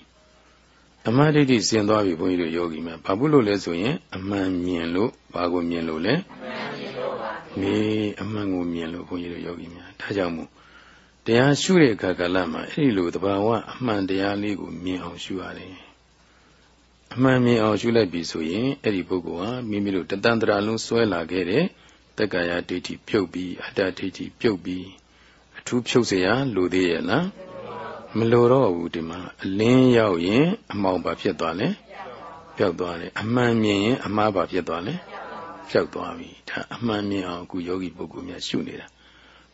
အမှားဒိဋ္ဌိဆင်သွားပြီဘုန်းကြီးတို့ယောဂီများဘာဘူးလို့လဲဆိုရင်အမှန်မြင်လို့ဘာကိုမြင်လို့လဲအမှန်မြင်လို့ပါနေအမှန်ကိုမြင်လို့ဘုန်းကြီးတို့ယောဂီများဒါကြောင့်မို့ တရားရှုတဲ့အခါကလည်းမှအဲ့ဒီလိုတဘာဝအမှန်တရားလေးကိုမြင်အောင်ရှုရတယ်အမှန်မြင်အောင်ရှုလိုက်ပြီဆိုရင်အဲ့ဒီပုဂ္ဂိုလ်ဟာမိမိတို့တတန်တရာလုံးစွဲလာခဲ့တဲ့တက္ကာယဒိဋ္ဌိပြုတ်ပြီးအတ္တဒိဋ္ဌိပြုတ်ပြီးအထူးဖြုတ်เสียလိုသေးရဲ့လားမလိုတော့ဘူးဒီမှာအလင်းရောက်ရင်အမောင်ပါဖြစ်သွားလဲပျောက်သွားတယ်အမှန်မြင်ရင်အမှားပါဖြစ်သွားလဲပျောက်သွားပြီဒါအမှန်မြင်အောင်အခုယောဂီပုဂ္ဂိုလ်များရှုနေတာ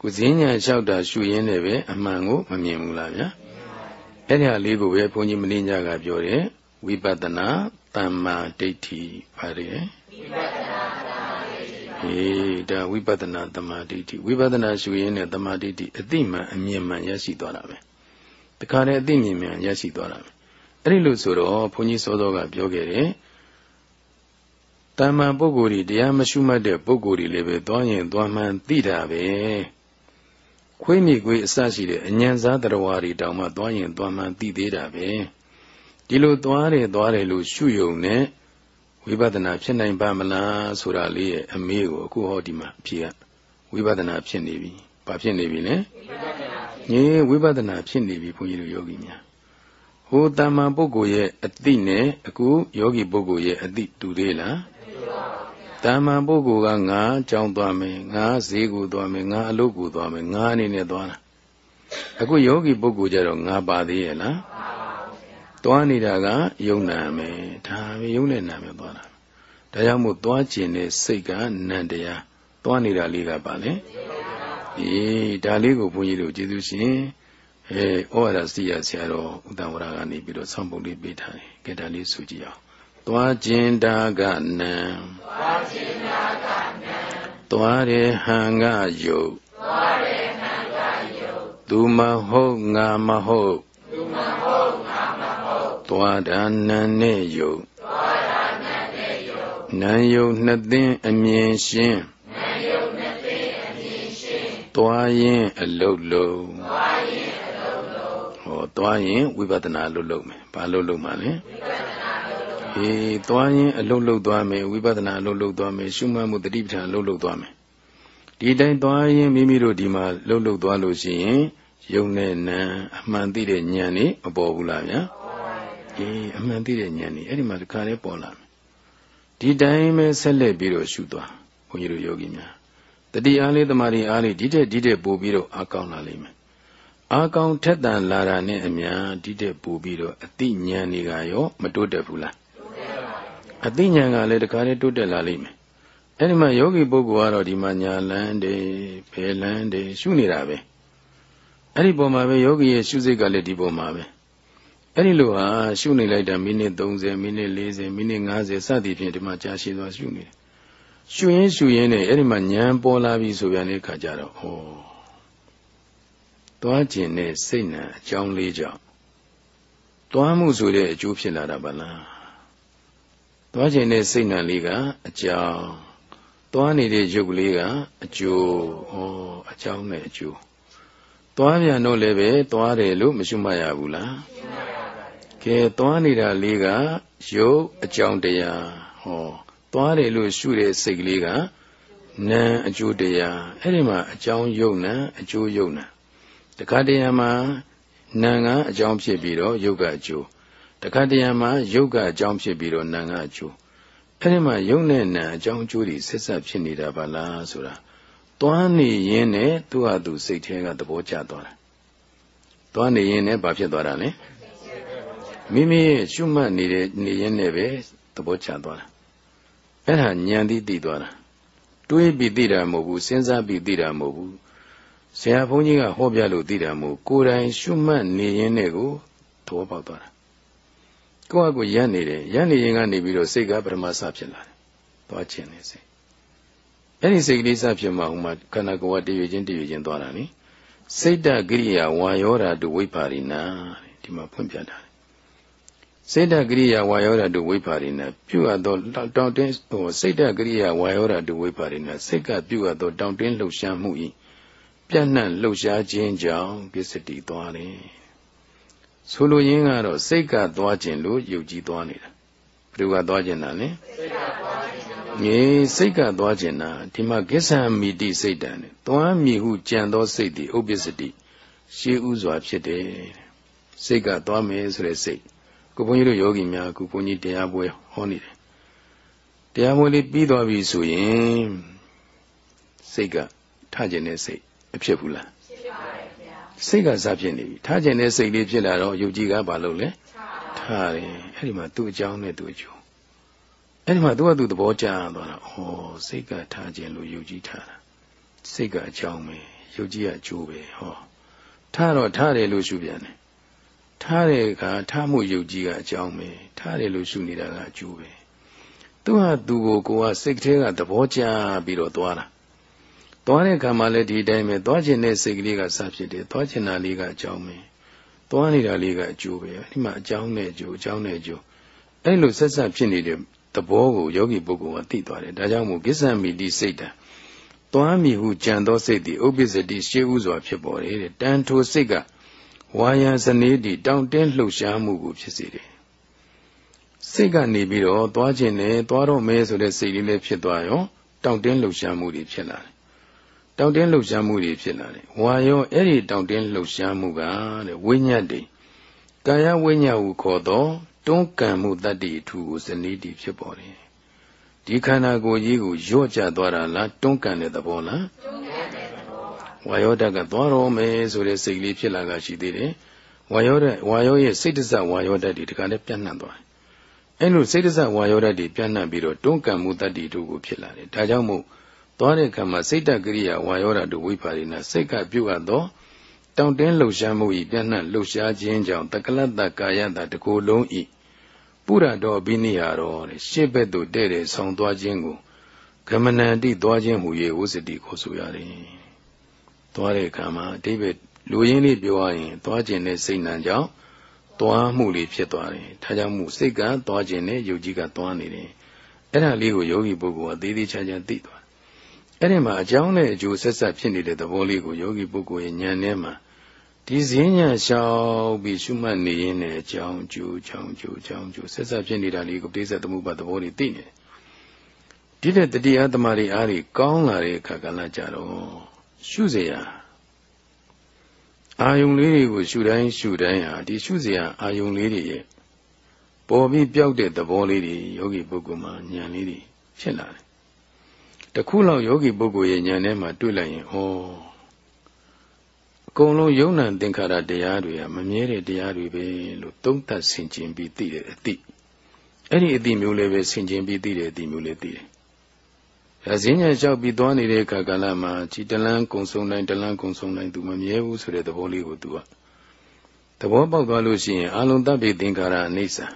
ကိုဈဉ္ညာလျှောက်တာရှုရင်းနဲ့ပဲအမှန်ကိုမမြင်ဘူးလားဗျာအဲ့ဒီဟာလေးကိုပဲဘုန်းကြီးမင်းညကပြောတယ်ဝိပဿနာတမ္မာဒိဋ္ဌိပါတယ်ဝိပဿနာတမ္မာဒိဋ္ဌိဟေးဒါဝိပဿနာတမ္မာဒိဋ္ဌိဝိပဿနာရှုရင်းနဲ့တမ္မာဒိဋ္ဌိအတိမှန်အမြင်မှန်ရရှိသွားတာပဲတခါတည်းအသိမြင်မြန်ရရှိသွားတာပဲအဲ့ဒီလိုဆိုတော့ဘုန်းကြီးစောစောကပြောခဲ့တယ်တမ္မာပုဂ္ဂိုလ်တွေတရားမရှုမှတ်တဲ့ပုဂ္ဂိုလ်တွေလည်းပဲသွားရင်သွားမှန်သိတာပဲ ခွေးမိခွေးအစရှိတဲ့အញ្ញံစားတရားဝါတွေတောင်မှသွားရင်သွားမှန်သိသေးတာပဲဒီလိုသွားတယ်သွားတယ်လို့ရှုယုံနဲ့ဝိပဿနာဖြစ်နိုင်ပါမလားဆိုတာလေးရဲ့အမေးကိုအခုဟောဒီမှာအဖြေကဝိပဿနာဖြစ်နေပြီ။ဘာဖြစ်နေပြီလဲ။ငြင်းဝိပဿနာဖြစ်နေပြီဘုန်းကြီးတို့ယောဂီများ။ဟိုတာမန်ပုဂ္ဂိုလ်ရဲ့အတိနဲ့အခုယောဂီပုဂ္ဂိုလ်ရဲ့အတိတူသေးလား။ တာမန်ပုဂ္ဂိုလ်ကငါကြောင်းသွားမယ်ငါဈေးကိုသွားမယ်ငါအလုပ်ကိုသွားမယ်ငါအနေနဲ့သွားတာ။အခုယောဂီပုဂ္ဂိုလ်ကြတော့ငါပါသေးရဲ့လား။သွားနေတာကယုံနာမယ်ဒါပဲယုံတဲ့နာမယ်သွားတာဒါကြောင့်မို့သွားကျင်တဲ့စိတ်ကနန္တရားသွားနေတာလေးကပါလေအေးဒါလေးကိုဘုန်းကြီးတို့ကျေးဇူးရှင်အဲဩဝါဒစီရဆရာတော်ဥတ္တဝရကနေပြီးတော့ဆောင်းပုံလေးပေးထားတယ်ကဲဒါလေးဆိုကြည့်အောင် သွားခြင်းတာကနံသွားခြင်းတာကနံသွားတယ်ဟံကယုတ်သွားတယ်ဟံကယုတ်သူမဟုတ်ငါမဟုတ်သူမဟုတ်ငါသွားတာနံနဲ့ယုတ်သွားတာနံနဲ့ယုတ်နံယုတ်နှစ်သိင်းအမြင်ရှင်းနံယုတ်နှစ်သိင်းအမြင်ရှင်းသွားရင်အလုတ်လုံးသွားရင်အလုတ်လုံးဟောသွားရင်ဝိပဿနာအလုတ်လုံးမယ်ဘာလို့လုံးမှာလဲဝိပဿနာ အလုတ်လုံးအေးသွားရင်အလုတ်လုံးသွားမယ်ဝိပဿနာအလုတ်လုံးသွားမယ်ရှုမှတ်မှုတတိပဋ္ဌာန်အလုတ်လုံးသွားမယ်ဒီတိုင်းသွားရင်မိမိတို့ဒီမှာလှုပ်လှုပ်သွားလို့ရှိရင်ယုံနဲ့နံအမှန်သိတဲ့ဉာဏ်นี่မပေါ်ဘူးလားဗျာအေးအမှန်သိတဲ့ဉာဏ်นี่အဲ့ဒီမှာတခါလေးပေါ်လာမယ်ဒီတိုင်းပဲဆက်လက်ပြီးတော့ရှုသွားဘုန်းကြီးတို့ယောဂီများတတိအားလေးတမာရီအားလေးဒီတဲ့ဒီတဲ့ပို့ပြီးတော့အာကောင်းလာလိမ့်မယ်အာကောင်းထက်တန်လာတာနဲ့အမြန်ဒီတဲ့ပို့ပြီးတော့အတိဉာဏ်တွေကရော မတိုးတက်ဘူးလား အတိဉာဏ်ကလည်းတခါလေးတိုးတက်လာလိမ့်မယ်အဲ့ဒီမှာယောဂီပုဂ္ဂိုလ်ကတော့ဒီမှာညာလန်းတယ်ဘယ်လန်းတယ်ရှုနေတာပဲအဲ့ဒီပုံမှာပဲယောဂီရဲ့ရှုစိတ်ကလည်းဒီပုံမှာပဲအဲ့ဒီလိုဟာရှုနေလိုက်တာမိနစ်30မိနစ်40မိနစ်50စသည်ဖြင့်ဒီမှာကြာရှည်သွားရှုနေတယ်ရှုရင်းရှုရင်းနဲ့အဲ့ဒီမှာဉာဏ်ပေါ်လာပြီဆိုပြန်တဲ့ခါကျတော့ဩသွားကျင်တဲ့စိတ်နံအကြောင်းလေးကြောင့်သွားမှုဆိုတဲ့အကျိုးဖြစ်လာတာပါလား သွားကျင်တဲ့စိတ်နံလေးကအကြောင်းသွားနေတဲ့ရုပ်ကလေးကအကျိုးဩအကြောင်းနဲ့အကျိုးသွားပြန်တော့လည်းပဲသွားတယ်လို့မရှုမှတ်ရဘူးလားကဲသွားနေတာလေးကရုပ်အကြောင်းတရားဟောသွားတယ်လို့ရှုတဲ့စိတ်ကလေးကနာအကျိုးတရားအဲ့ဒီမှာအကြောင်းယုတ်နာအကျိုးယုတ်နာတခါတရံမှာနာကအကြောင်းဖြစ်ပြီးတော့ယုတ်ကအကျိုး တခါတရံမှာယုတ်ကအကြောင်းဖြစ်ပြီးတော့နာကအကျိုးအဲ့ဒီမှာယုတ်နဲ့နာအကြောင်းအကျိုးတွေဆက်ဆက်ဖြစ်နေတာပါလားဆိုတာသွားနေရင်းနဲ့သူ့ဟာသူစိတ်ထဲကသဘောကျသွားတာသွားနေရင်းနဲ့ဘာဖြစ်သွားတာလဲမိမိရဲ့ရှုမှတ်နေတဲ့နေရင်းနဲ့ပဲသဘောကျသွားတာအဲ့ဒါဉာဏ်သိသိသွားတာတွေးပြီးသိတာမဟုတ်ဘူးစဉ်းစားပြီးသိတာမဟုတ်ဘူးဆရာဘုန်းကြီးကဟောပြလို့သိတာမဟုတ်ကိုယ်တိုင်ရှုမှတ်နေရင်းနဲ့ကိုသဘောပေါက်သွားတာ ကိုယ့်အကိုရပ်နေတယ်ရပ်နေရင်ကနေပြီးတော့စိတ်ကပထမစဖြစ်လာတယ်သွားခြင်းနေစိတ်အဲ့ဒီစိတ်ကလေးစဖြစ်မှဟိုမှာခန္ဓာကိုယ်ကတည်ရခြင်းတည်ရခြင်းသွားတာနိစိတ်တကိရိယာဝါယောဓာတုဝိပါရိနာဒီမှာဖွင့်ပြတာစိတ်တကိရိယာဝါယောဓာတုဝိပါရိနာပြုအပ်သောတောင်းတင်းဟိုစိတ်တကိရိယာဝါယောဓာတုဝိပါရိနာစိတ်ကပြုအပ်သောတောင်းတင်းလှုပ်ရှားမှု၏ပြန့်နှံ့လှုပ်ရှားခြင်းကြောင့်ပစ္စတိသွားတယ် ဆိုလိုရင်းကတော့စိတ်ကသွားခြင်းလို့ယုတ်ကြည်သွားနေတာဘယ်သူကသွားခြင်းတာလဲစိတ်ကသွားခြင်းငေစိတ်ကသွားခြင်းတာဒီမှာကိစ္ဆံမိတိစိတ်တံနဲ့သွားမိဟုကြံသောစိတ်ဒီဥပ္ပစ္စတိရှေးဥစွာဖြစ်တယ်စိတ်ကသွားမယ်ဆိုတဲ့စိတ်ကိုဘုန်းကြီးတို့ယောဂီများခုဘုန်းကြီးတရားပွဲဟောနေတယ်တရားပွဲလေးပြီးသွားပြီဆိုရင်စိတ်ကထကျင်တဲ့စိတ်မဖြစ်ဘူးလား စိတ်ကစားဖြစ်နေပြီထားကျင်တဲ့စိတ်လေးဖြစ်လာတော့ယုတ်ကြီးကဘာလုပ်လဲထားတယ်အဲ့ဒီမှာသူ့အကြောင်းနဲ့သူ့အကျိုးအဲ့ဒီမှာသူကသူ့သဘောကျသွားတာဩစိတ်ကထားကျင်လို့ယုတ်ကြီးထားတာစိတ်ကအကြောင်းပဲယုတ်ကြီးကအကျိုးပဲဟောထားတော့ထားတယ်လို့ရှုပြန်တယ်ထားတဲ့အခါထားမှုယုတ်ကြီးကအကြောင်းပဲထားတယ်လို့ရှုနေတာကအကျိုးပဲသူဟာသူ့ကိုကိုကစိတ်ထဲကသဘောကျပြီးတော့သွားတာ သွားတဲ့အခါမှာလည်းဒီအတိုင်းပဲသွားခြင်းတဲ့စိတ်ကလေးကစဖြစ်တယ်သွားခြင်းတာလေးကအကြောင်းပဲသွားနေတာလေးကအကျိုးပဲဒီမှာအကြောင်းနဲ့အကျိုးအကြောင်းနဲ့အကျိုးအဲ့လိုဆက်ဆက်ဖြစ်နေတဲ့သဘောကိုယောဂီပုဂ္ဂိုလ်ကသိသွားတယ်ဒါကြောင့်မို့ကိစ္ဆမီတိစိတ်တံသွားမိဟုကြံသောစိတ်သည်ဥပ္ပစ္စတိရှေးဥစွာဖြစ်ပေါ်တယ်တဲ့တန်ထိုစိတ်ကဝါယံစနေတိတောင့်တင်းလှုပ်ရှားမှုကိုဖြစ်စေတယ်စိတ်ကနေပြီးတော့သွားခြင်းနဲ့သွားတော့မဲဆိုတဲ့စိတ်လေးလည်းဖြစ်သွားရောတောင့်တင်းလှုပ်ရှားမှုတွေဖြစ်လာတယ် တောင့်တင်းလှုပ်ရှားမှုတွေဖြစ်လာတယ်။ဝါယောအဲ့ဒီတောင့်တင်းလှုပ်ရှားမှုကတဲ့ဝိညာဉ်တည်းကာယဝိညာဉ်ဟုခေါ်သောတွန်းကန်မှုတတ္တိအထူကိုဇနီးတည်ဖြစ်ပေါ်တယ်။ဒီခန္ဓာကိုယ်ကြီးကိုရော့ကျသွားတာလားတွန်းကန်တဲ့သဘောလားတွန်းကန်တဲ့သဘောပါဝါယောဓာတ်ကသွားတော်မယ်ဆိုတဲ့စိတ်လေးဖြစ်လာကရှိသေးတယ်။ဝါယောဓာတ်ဝါယောရဲ့စိတ်တစဝါယောဓာတ်ဒီတခါလေးပြန့်နှံ့သွားတယ်။အဲ့လိုစိတ်တစဝါယောဓာတ်ဒီပြန့်နှံ့ပြီးတော့တွန်းကန်မှုတတ္တိအထူကိုဖြစ်လာတယ်။ဒါကြောင့်မို့ သွားတဲ့အခါမှာစိတ်တကရိယာဝါယောဓာတုဝိပါရိနာစိတ်ကပြုတ်အပ်သောတောင့်တင်းလှုပ်ရှားမှု၏ပြန့်နှံ့လှုပ်ရှားခြင်းကြောင့်တက္ကလတ္တကာယတတကိုယ်လုံး၏ပုရတော်ဘိနိဟာတော်တဲ့ရှေ့ဘက်သို့တဲ့တဲ့ဆောင်းသွားခြင်းကိုဂမနန္တိသွားခြင်းဟူ၍ဝစတိကိုဆိုရတယ်။သွားတဲ့အခါမှာအတိဘယ်လူရင်းလေးပြောရရင်သွားခြင်းနဲ့စိတ်နှံကြောင့်သွားမှုလေးဖြစ်သွားတယ်။ဒါကြောင့်မို့စိတ်ကသွားခြင်းနဲ့ယုတ်ကြီးကသွားနေတယ်။အဲ့ဒါလေးကိုယောဂီပုဂ္ဂိုလ်ကသေးသေးချာချာသိသွား အဲ့ဒီမှာအကြောင်းနဲ့အကျိုးဆက်ဆက်ဖြစ်နေတဲ့သဘောလေးကိုယောဂီပုဂ္ဂိုလ်ရဲ့ဉာဏ်ထဲမှာဒီဈဉ္ညာလျှောက်ပြီးရှုမှတ်နေရင်လည်းအကြောင်းကျိုးချောင်းကျိုးချောင်းကျိုးဆက်ဆက်ဖြစ်နေတာလေးကိုပြိဿသမုပ္ပါသဘောလေးသိနေတယ်ဒီတဲ့တတိယသမารီအားကြီးကောင်းလာတဲ့အခါကလည်းကြတော့ရှုเสียအာယုံလေးတွေကိုရှုတိုင်းရှုတိုင်းဟာဒီရှုเสียအာယုံလေးတွေရဲ့ပေါ်ပြီးပြောက်တဲ့သဘောလေးတွေယောဂီပုဂ္ဂိုလ်မှာဉာဏ်လေးတွေဖြစ်လာတယ် တခုလောက်ယောဂီပုဂ္ဂိုလ်ရဲ့ဉာဏ်ထဲမှာတွေ့လိုက်ရင်ဩအကုန်လုံးယုံ nant သင်္ခါရတရားတွေကမမြဲတဲ့တရားတွေပဲလို့သုံးသပ်ဆင်ခြင်ပြီးသိတဲ့အသိအဲ့ဒီအသိမျိုးလည်းပဲဆင်ခြင်ပြီးသိတဲ့အသိမျိုးလည်းသိတယ်။ဒါဈဉ္ညာလျှောက်ပြီးသွားနေတဲ့အခါကာလမှာခြေတလန်းကုံဆုံးတိုင်းတလန်းကုံဆုံးတိုင်းသူမမြဲဘူးဆိုတဲ့သဘောလေးကိုသူကသဘောပေါက်သွားလို့ရှိရင်အလုံးတပ္ပိသင်္ခါရအိဋ္ဌာ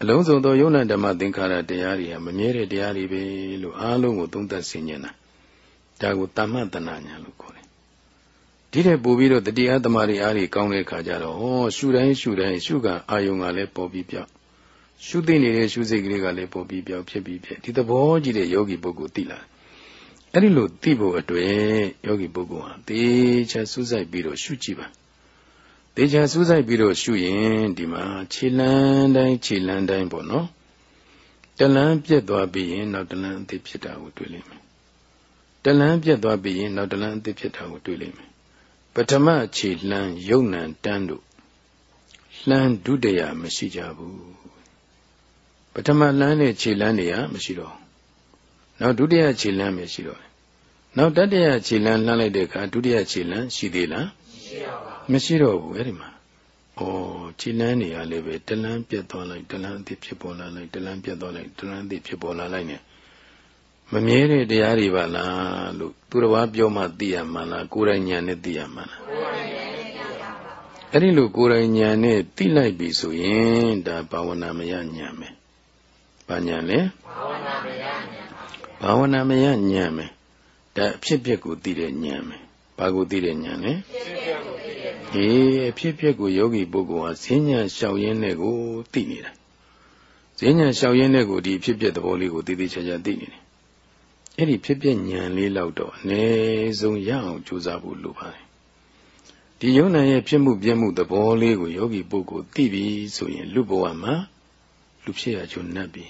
အလုံးစုံသောယုံနာဓမ္မသင်္ခါရတရားတွေဟာမမြဲတဲ့တရားတွေပဲလို့အားလုံးကိုသုံးသပ်ဆင်ញင်တာဒါကိုတမ္မတနာညာလို့ခေါ်တယ်ဒီတဲ့ပို့ပြီးတော့တတိယသမารီအားကြီးကောင်းတဲ့ခါကျတော့ဟောရှုတိုင်းရှုတိုင်းရှုကအာယုံကလည်းပေါ်ပြီးပြောက်ရှုသိနေတဲ့ရှုစိတ်ကလေးကလည်းပေါ်ပြီးပြောက်ဖြစ်ပြီးဖြစ်ဒီသဘောကြီးတဲ့ယောဂီပုဂ္ဂိုလ်သိလာ အဲ့ဒီလိုသိဖို့အတွက်ယောဂီပုဂ္ဂိုလ်ဟာသေချာစူးစိုက်ပြီးတော့ရှုကြည့်ပါ သေချာစူးစိုက်ပြီးတော့ရှုရင်ဒီမှာခြေလန်းတိုင်းခြေလန်းတိုင်းပေါ့နော်တလန်းပြက်သွားပြီးရင်နောက်တလန်းအသစ်ဖြစ်တာကိုတွေ့လိမ့်မယ်တလန်းပြက်သွားပြီးရင်နောက်တလန်းအသစ်ဖြစ်တာကိုတွေ့လိမ့်မယ်ပထမခြေလန်းယုံနံတန်းတို့လှမ်းဒုတိယမရှိကြဘူးပထမလမ်းနဲ့ခြေလမ်းတွေကမရှိတော့နောက်ဒုတိယခြေလမ်းပဲရှိတော့နောက်တတိယခြေလမ်းလှမ်းလိုက်တဲ့အခါဒုတိယခြေလမ်းရှိသေးလားမရှိ တော့ဘူးအဲ့ဒီမှာဩခြေလမ်းတွေကလည်းပဲတလန်းပြတ်သွားလိုက်တလန်းအသစ်ဖြစ်ပေါ်လာလိုက်တလန်းပြတ်သွားလိုက်တလန်းအသစ်ဖြစ်ပေါ်လာလိုက် ਨੇ မမြဲတဲ့တရားတွေပါလားလို့သူတော်ဘာပြောမှသိရမှာလားကိုယ်တိုင်ဉာဏ်နဲ့သိရမှာလားကိုယ်တိုင်ဉာဏ်နဲ့သိရပါအဲ့ဒီလိုကိုယ်တိုင်ဉာဏ်နဲ့သိလိုက်ပြီဆိုရင်ဒါဘာဝနာမယဉာဏ်ပဲဘာဉာဏ်လဲဘာဝနာမယဉာဏ်ဘာဝနာမယဉာဏ်ပဲဒါအဖြစ်ပြက်ကိုသိတဲ့ဉာဏ်ပဲဘာကိုသိတဲ့ဉာဏ်လဲဖြစ်ပြက်ကိုသိတဲ့ဉာဏ် အေးအဖြစ်ပြက်ကိုယောဂီပုဂ္ဂိုလ်ဟာဈဉ္ညာလျှောက်ရင်းနဲ့ကိုသိနေတာဈဉ္ညာလျှောက်ရင်းနဲ့ကိုဒီအဖြစ်ပြက်သဘောလေးကိုသိသိချာချာသိနေတယ်အဲ့ဒီဖြစ်ပြဉာဏ်လေးလောက်တော့အ ਨੇ ဆုံးရအောင်ကြိုးစားဖို့လိုပါတယ်ဒီယုံနာရဲ့ဖြစ်မှုပြမှုသဘောလေးကိုယောဂီပုဂ္ဂိုလ်သိပြီဆိုရင်လူဘဝမှာလူဖြစ်ရကြုံ납ပြီ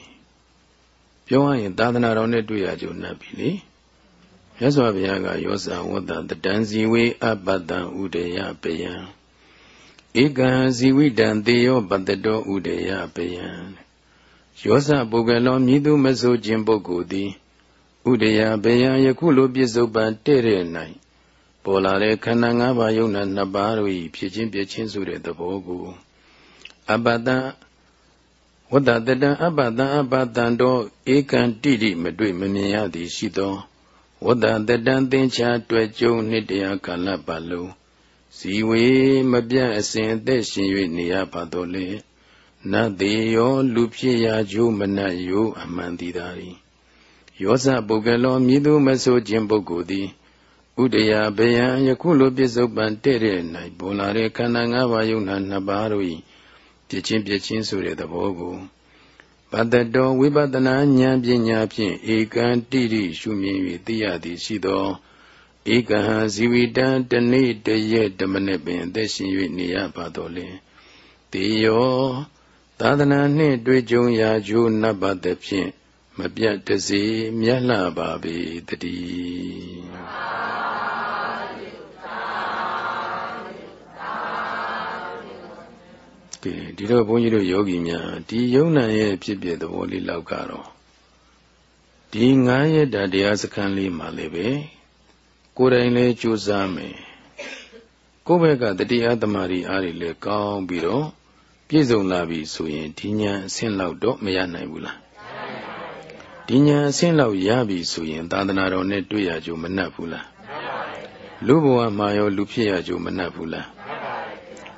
ပြောရရင်သာသနာတော်နဲ့တွေ့ရကြုံ납ပြီလေ မြတ်စွာဘုရားကယောဇဝတ္တတတံဇီဝေအပတံဥဒေယပယံဧကံဇီဝိတံတေယောပတတောဥဒေယပယံယောဇပုဂ္ဂလောမြည်သူမဆိုခြင်းပုဂ္ဂိုလ်သည်ဥဒယဘေယံယခုလိုပြစ္ဆုတ်ပံတဲ့တဲ့၌ပေါ်လာတဲ့ခန္ဓာ၅ပါးယုံနာနှစ်ပါးတို့၏ဖြစ်ချင်းပြချင်းဆိုတဲ့သဘောကိုအပတံဝတ္တတတံအပတံအပတံတော့ဧကံတိတိမတွေ့မမြင်ရသည်ရှိသော ဝတ္တတတံသင်္ချာတွေ့ကြုံနှစ်တရားကာလပတ်လုံးဇီဝေမပြတ်အစဉ်အသက်ရှင်၍နေရပါတော့လေနတ်သေးရောလူဖြစ်ရာကျိုးမနတ်ယောအမှန်တည်သာ၏ယောဇပုဂ္ဂလောမြည်သူမဆိုခြင်းပုဂ္ဂိုလ်သည်ဥဒယဘယံယခုလိုပြစ္ဆုတ်ပံတဲ့တဲ့၌ပေါ်လာတဲ့ခန္ဓာ၅ပါးယုံနာနှစ်ပါးတို့၏ပြချင်းပြချင်းဆိုတဲ့သဘောကို ပတ္တတော်ဝိပဿနာဉာဏ်ပညာဖြင့်ဧကံတိတိရှုမြင်၍သိရသည်ရှိသောဧကဟံဇီဝိတံတနေ့တရက်ဓမ္မနဲ့ပင်အသက်ရှင်၍နေရပါတော်လေတေယောသာသနာနှင့်တွေ့ကြုံရာဂျိုးနတ်ပါသဖြင့်မပြတ်တစေမြတ်လှပါပေတည်း ကဲဒီတော့ဘုန်းကြီးတို့ယောဂီများဒီယုံနာရဲ့ဖြစ်ဖြစ်သဘောလေးလောက်ကတော့ဒီငါးရက်တာတရားစခန်းလေးမှာလည်းပဲကိုယ်တိုင်လည်းကြိုးစားမယ်ကိုယ့်ဘက်ကတတိယသမารီအားတွေလည်းကောင်းပြီးတော့ပြည့်စုံလာပြီဆိုရင်ဒီညာအဆင့်လောက်တော့မရနိုင်ဘူးလားဒီညာအဆင့်လောက်ရပြီဆိုရင် သာသနာတော်နဲ့တွေ့ရကြမနှက်ဘူးလားလူဘဝမှာရောလူဖြစ်ရကြမနှက်ဘူးလား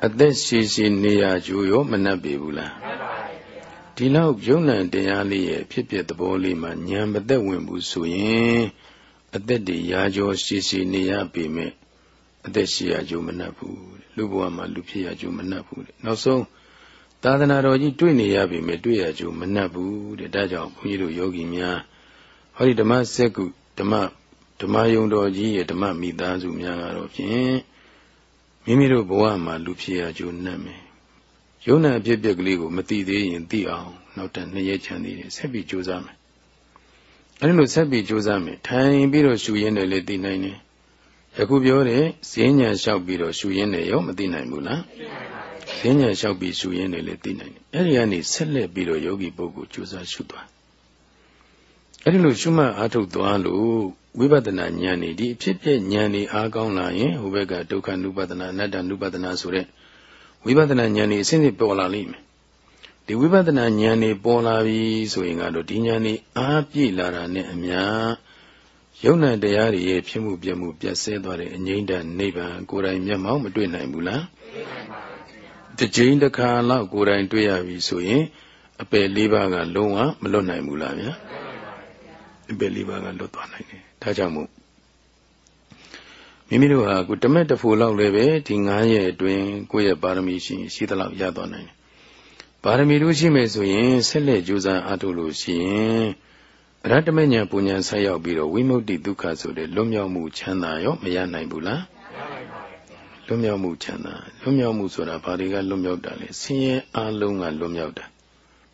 အသက်ရှိရှိနေရကြရောမနှက်ပေဘူးလားဒီလောက်ယုံ nant တရားလေးရဲ့ဖြစ်ဖြစ်သဘောလေးမှာဉာဏ်မသက်ဝင်ဘူးဆိုရင်အသက်တွေရာကျော်ရှိရှိနေရပေမဲ့အသက်ရှိရကြမနှက်ဘူးလူဘဝမှာလူဖြစ်ရကြမနှက်ဘူးနောက်ဆုံးသာသနာတော်ကြီးတွေ့နေရပြီမဲ့တွေ့ရကြမနှက်ဘူးတဲ့ဒါကြောင့်ဘုန်းကြီးတို့ယောဂီများဟောဒီဓမ္မစက္ကုဓမ္မဓမ္မယုံတော်ကြီးရဲ့ဓမ္မမိသားစုများကတော့ဖြင့် မိမိတို့ဘဝမှာလူဖြစ်ရကြနှက်မယ်ယုံနာဖြစ်ပျက်ကလေးကိုမသိသေးရင်သိအောင်နောက်တနှစ်ရက်ချမ်းသေးတယ်ဆက်ပြီးကြိုးစားမယ်အဲဒီလိုဆက်ပြီးကြိုးစားမယ်ထိုင်ပြီးတော့ရှူရင်းတယ်လေသိနိုင်တယ်ယခုပြောတဲ့ဈဉ္ညာလျှောက်ပြီးတော့ရှူရင်းတယ်ရောမသိနိုင်ဘူးလားသိနိုင်ပါဈဉ္ညာလျှောက်ပြီးရှုရင်းနေလေသိနိုင်တယ်အဲ့ဒီကနေဆက်လက်ပြီးတော့ယောဂီပုဂ္ဂိုလ်ကြိုးစားရှုသွား အဲ့ဒီလိုရှုမှတ်အားထုတ်သွားလို့ဝိပဿနာဉာဏ်ဤဒီအဖြစ်ပြက်ဉာဏ်ဤအားကောင်းလာရင်ဟိုဘက်ကဒုက္ခ ानु ပဒနာအနတ္တ ानु ပဒနာဆိုတဲ့ဝိပဿနာဉာဏ်ဤအစဉ်စဉ်ပေါ်လာလိမ့်မယ်ဒီဝိပဿနာဉာဏ်ဤပေါ်လာပြီဆိုရင်ကတော့ဒီဉာဏ်ဤအားပြည့်လာတာနဲ့အမျှယုံနာတရားတွေရဲ့ဖြစ်မှုပြမှုပြတ်ဆဲသွားတဲ့အငြိမ့်တနိဗ္ဗာန်ကိုယ်တိုင်မျက်မှောက်မတွေ့နိုင်ဘူးလားတကြိမ်တစ်ခါလောက်ကိုယ်တိုင်တွေ့ရပြီဆိုရင်အပယ်လေးပါးကလုံးဝမလွတ်နိုင်ဘူးလားဗျာ အပယ်လေးပါးကလွတ်သွားနိုင်တယ်ဒါကြောင့်မို့မိမိတို့ဟာကိုတမက်တဖို့လောက်လည်းပဲဒီ9ရက်အတွင်းကိုယ့်ရဲ့ပါရမီရှိရှိသလောက်ရသွားနိုင်တယ်ပါရမီတို့ရှိမယ်ဆိုရင်ဆက်လက်ကြိုးစားအားထုတ်လို့ရှိရင်အရတ္တမဉ္ဇဉ်ပူဉ္ဇဉ်ဆက်ရောက်ပြီးတော့ဝိမု ക്തി ဒုက္ခဆိုတဲ့လွတ်မြောက်မှုချမ်းသာရောမရနိုင်ဘူးလားလွတ်မြောက်မှုချမ်းသာလွတ်မြောက်မှုဆိုတာဘာတွေကလွတ်မြောက်တာလဲဆင်းရဲအလုံးကလွတ်မြောက်တာ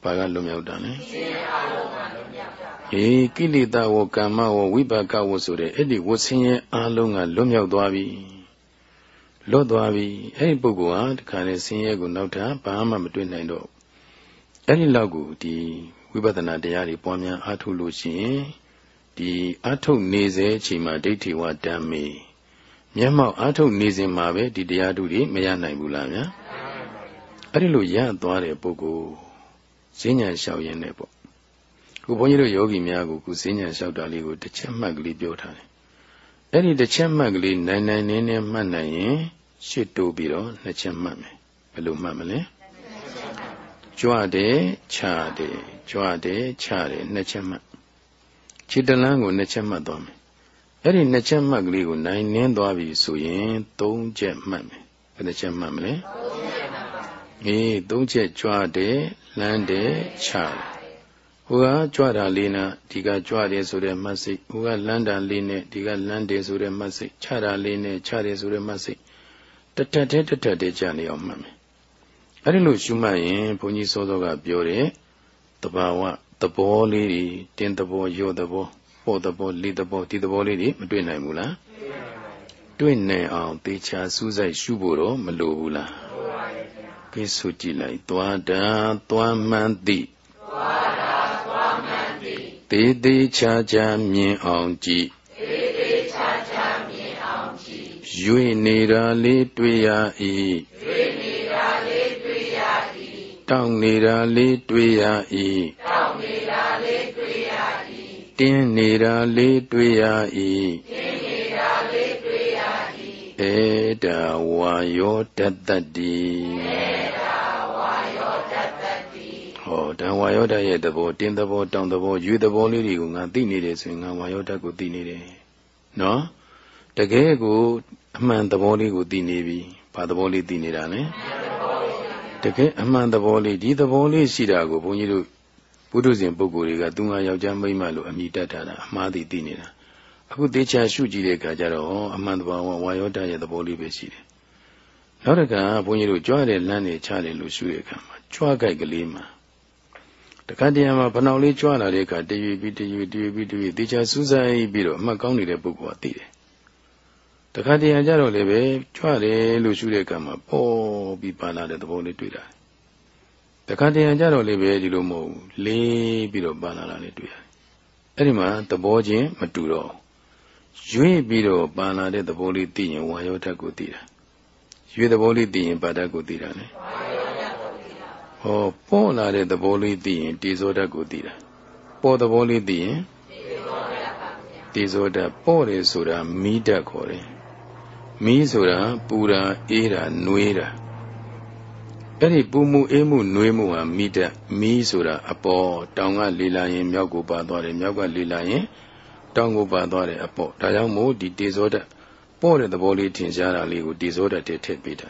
ဘာကလွတ်မြောက်တာလဲဆင်းရဲအလုံးကလွတ်မြောက်တာ အေးကိလေသာဝကမ္မဝဝိပါကဝဆိုတဲ့အဲ့ဒီဝဆင်းရဲအလုံးကလွတ်မြောက်သွားပြီလွတ်သွားပြီအဲ့ဒီပုဂ္ဂိုလ်ဟာတခါလေဆင်းရဲကိုနောက်ထပ်ဘာမှမတွေ့နိုင်တော့အဲ့ဒီလောက်ကိုဒီဝိပဿနာတရားတွေပွားများအားထုတ်လို့ရှိရင်ဒီအားထုတ်နေစေချိန်မှာဒိဋ္ဌိဝဓမ္မေမျက်မှောက်အားထုတ်နေစဉ်မှာပဲဒီတရားဓုတွေမရနိုင်ဘူးလားဗျာအဲ့ဒီလိုရသွားတဲ့ပုဂ္ဂိုလ်ဈဉ္ညာလျှောက်ရင်းနဲ့ပေါ့ ခုဘုန်းကြီးတို့ယောဂီများကိုခုဈဉ္ညာလျှောက်တာလေးကိုတစ်ချက်မှတ်ကလေးပြောထားတယ်အဲ့ဒီတစ်ချက်မှတ်ကလေးနိုင်နိုင်နင်းနင်းမှတ်နိုင်ရင်ရှစ်တိုးပြီးတော့နှစ်ချက်မှတ်မယ်ဘယ်လိုမှတ်မလဲကြွတယ်ခြားတယ်ကြွတယ်ခြားတယ်နှစ်ချက်မှတ်ခြေတလန်းကိုနှစ်ချက်မှတ်သွားမယ်အဲ့ဒီနှစ်ချက်မှတ်ကလေးကိုနိုင်နင်းသွားပြီဆိုရင်သုံးချက်မှတ်မယ်ဘယ်နှချက်မှတ်မလဲသုံးချက်မှတ်ပါအေးသုံးချက်ကြွတယ်လန်းတယ်ခြားတယ် ဟိုကကြွတာလေးနဲ့ဒီကကြွတယ်ဆိုတဲ့မှတ်စိတ်ဟိုကလန်းတာလေးနဲ့ဒီကလန်းတယ်ဆိုတဲ့မှတ်စိတ်ခြားတာလေးနဲ့ခြားတယ်ဆိုတဲ့မှတ်စိတ်တထက်တည်းတထက်တည်းကြာနေအောင်မှတ်မယ်အဲ့ဒီလိုရှုမှတ်ရင်ဘုန်းကြီးစောစောကပြောတဲ့တဘာဝသဘောလေးတွေတင်းသဘောရော့သဘောပေါ်သဘောလေးသဘောဒီသဘောလေးတွေမတွေ့နိုင်ဘူးလားတွေ့နိုင်အောင်သေချာစူးစိုက်ရှုဖို့တော့မလိုဘူးလားကဲဆိုကြည့်လိုက်သွားတာသွားမှန်းသိသွားတာသွားမှန်း သိသေးသေးချာချာမြင်အောင်ကြည့်ရွေနေတာလေးတွေ့ရ၏ရွေနေတာလေးတွေ့ရ၏တောင်းနေတာလေးတွေ့ရ၏တောင်းနေတာလေးတွေ့ရ၏တင်းနေတာလေးတွေ့ရ၏တင်းနေတာလေးတွေ့ရ၏ဧတဝါယောတတ္တတိဧတဝါယောတတ္တတိ ဟောတံဝါယောတရဲ့သဘောတင်းသဘောတောင်းသဘောရွေသဘောလေးတွေကိုငါသိနေတယ်ဆိုရင်ငါဝါယောတကိုသိနေတယ်နော်တကယ်ကိုအမှန်သဘောလေးကိုသိနေပြီဘာသဘောလေးသိနေတာလဲတကယ်အမှန်သဘောလေးဒီသဘောလေးရှိတာကိုဘုန်းကြီးတို့ဘုဒ္ဓဇင်ပုဂ္ဂိုလ်တွေကသူငါယောက်ျားမိန်းမလို့အမိတတ်တာအမှားသိသိနေတာအခုသေချာရှုကြည့်တဲ့အခါကျတော့အမှန်သဘောဝါယောတရဲ့သဘောလေးပဲရှိတယ်နောက်တစ်ခါဘုန်းကြီးတို့ကြွားတဲ့လမ်းတွေချတယ်လို့ရှုတဲ့အခါမှာကြွားကြိုက်ကလေးမှာ တခါတည်းမှာဖဏောင်လေးကြွားလာတဲ့အခါတရွေပြီးတရွေတရွေပြီးတရွေသေချာစူးစိုက်ပြီးတော့အမှတ်ကောင်းနေတဲ့ပုဂ္ဂိုလ်ကသိတယ်တခါတရံကြတော့လည်းပဲကြွတယ်လို့ရှုတဲ့ကံမှာပေါ်ပြီးပါလာတဲ့သဘောလေးတွေ့တာတခါတရံကြတော့လည်းပဲဒီလိုမဟုတ်ဘူးလေးပြီးတော့ပါလာတာလေးတွေ့ရတယ်အဲ့ဒီမှာသဘောချင်းမတူတော့ရွေ့ပြီးတော့ပါလာတဲ့သဘောလေးသိရင်ဝါယောဓာတ်ကိုသိတာရွေ့သဘောလေးသိရင်ပါဓာတ်ကိုသိတာလေ ဟောပေါ်လာတဲ့သဘောလေးသိရင်တေဇောဓာတ်ကိုသိတာပေါ်သဘောလေးသိရင်တေဇောဓာတ်ပေါ်တယ်ဆိုတာမိဓာတ်ခေါ်တယ်မီးဆိုတာပူတာအေးတာနှွေးတာအဲ့ဒီပူမှုအေးမှုနှွေးမှုဟာမိတမီးဆိုတာအပေါ်တောင်ကလေလာရင်မြောက်ကိုပါသွားတယ်မြောက်ကလေလာရင်တောင်ကိုပါသွားတယ်အပေါ်ဒါကြောင့်မို့ဒီတေဇောဓာတ်ပေါ့တဲ့သဘောလေးထင်ရှားတာလေးကိုတေဇောဓာတ်တည်းထည့်ပေးတာ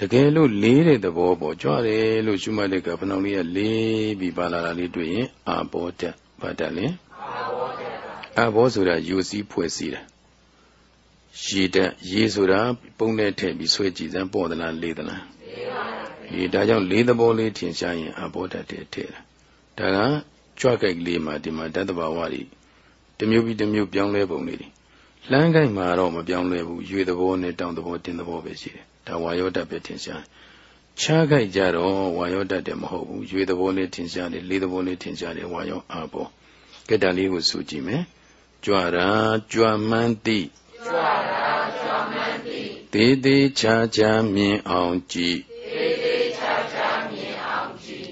တကယ်လို့လေးတဲ့သဘောပေါ်ကြွတယ်လို့ရှုမှတ်တဲ့ကဘဏောင်လေးကလေးပြီးပါလာတာလေးတွေ့ရင်အာဘောဓာတ်ဘာဓာတ်လဲအာဘောဓာတ်အာဘောဆိုတာယူစည်းဖွဲ့စည်းတာရေတက်ရေဆိုတာပုံနဲ့ထည့်ပြီးဆွဲကြည့်စမ်းပေါ်သလားလေးသလားလေးပါဘူးဒီဒါကြောင့်လေးသဘောလေးထင်ရှားရင်အဘောဓာတ်တဲ့ထည့်တာဒါကကြွကြိုက်ကလေးမှာဒီမှာဓာတ်တဘာဝတွေတမျိုးပြီးတမျိုးပြောင်းလဲပုံလေးတွေလမ်းကိုက်မှာတော့မပြောင်းလဲဘူးရွေသဘောနဲ့တောင်သဘောတင်းသဘောပဲရှိတယ် ဒါဝါယောဓာတ်ပဲထင်ရှားခြားကြိုက်ကြတော့ဝါယောဓာတ်တယ်မဟုတ်ဘူးရွေသဘောလေးထင်ရှားတယ်လေးသဘောလေးထင်ရှားတယ်ဝါယောအာဘောကဲဒါလေးကိုဆိုကြည့်မယ်ကြွတာကြွမှန်းသိကြွတာကြွမှန်းသိသေးသေးချာချာမြင်အောင်ကြည့်သေးသေးချာချာမြင်အောင်ကြည့်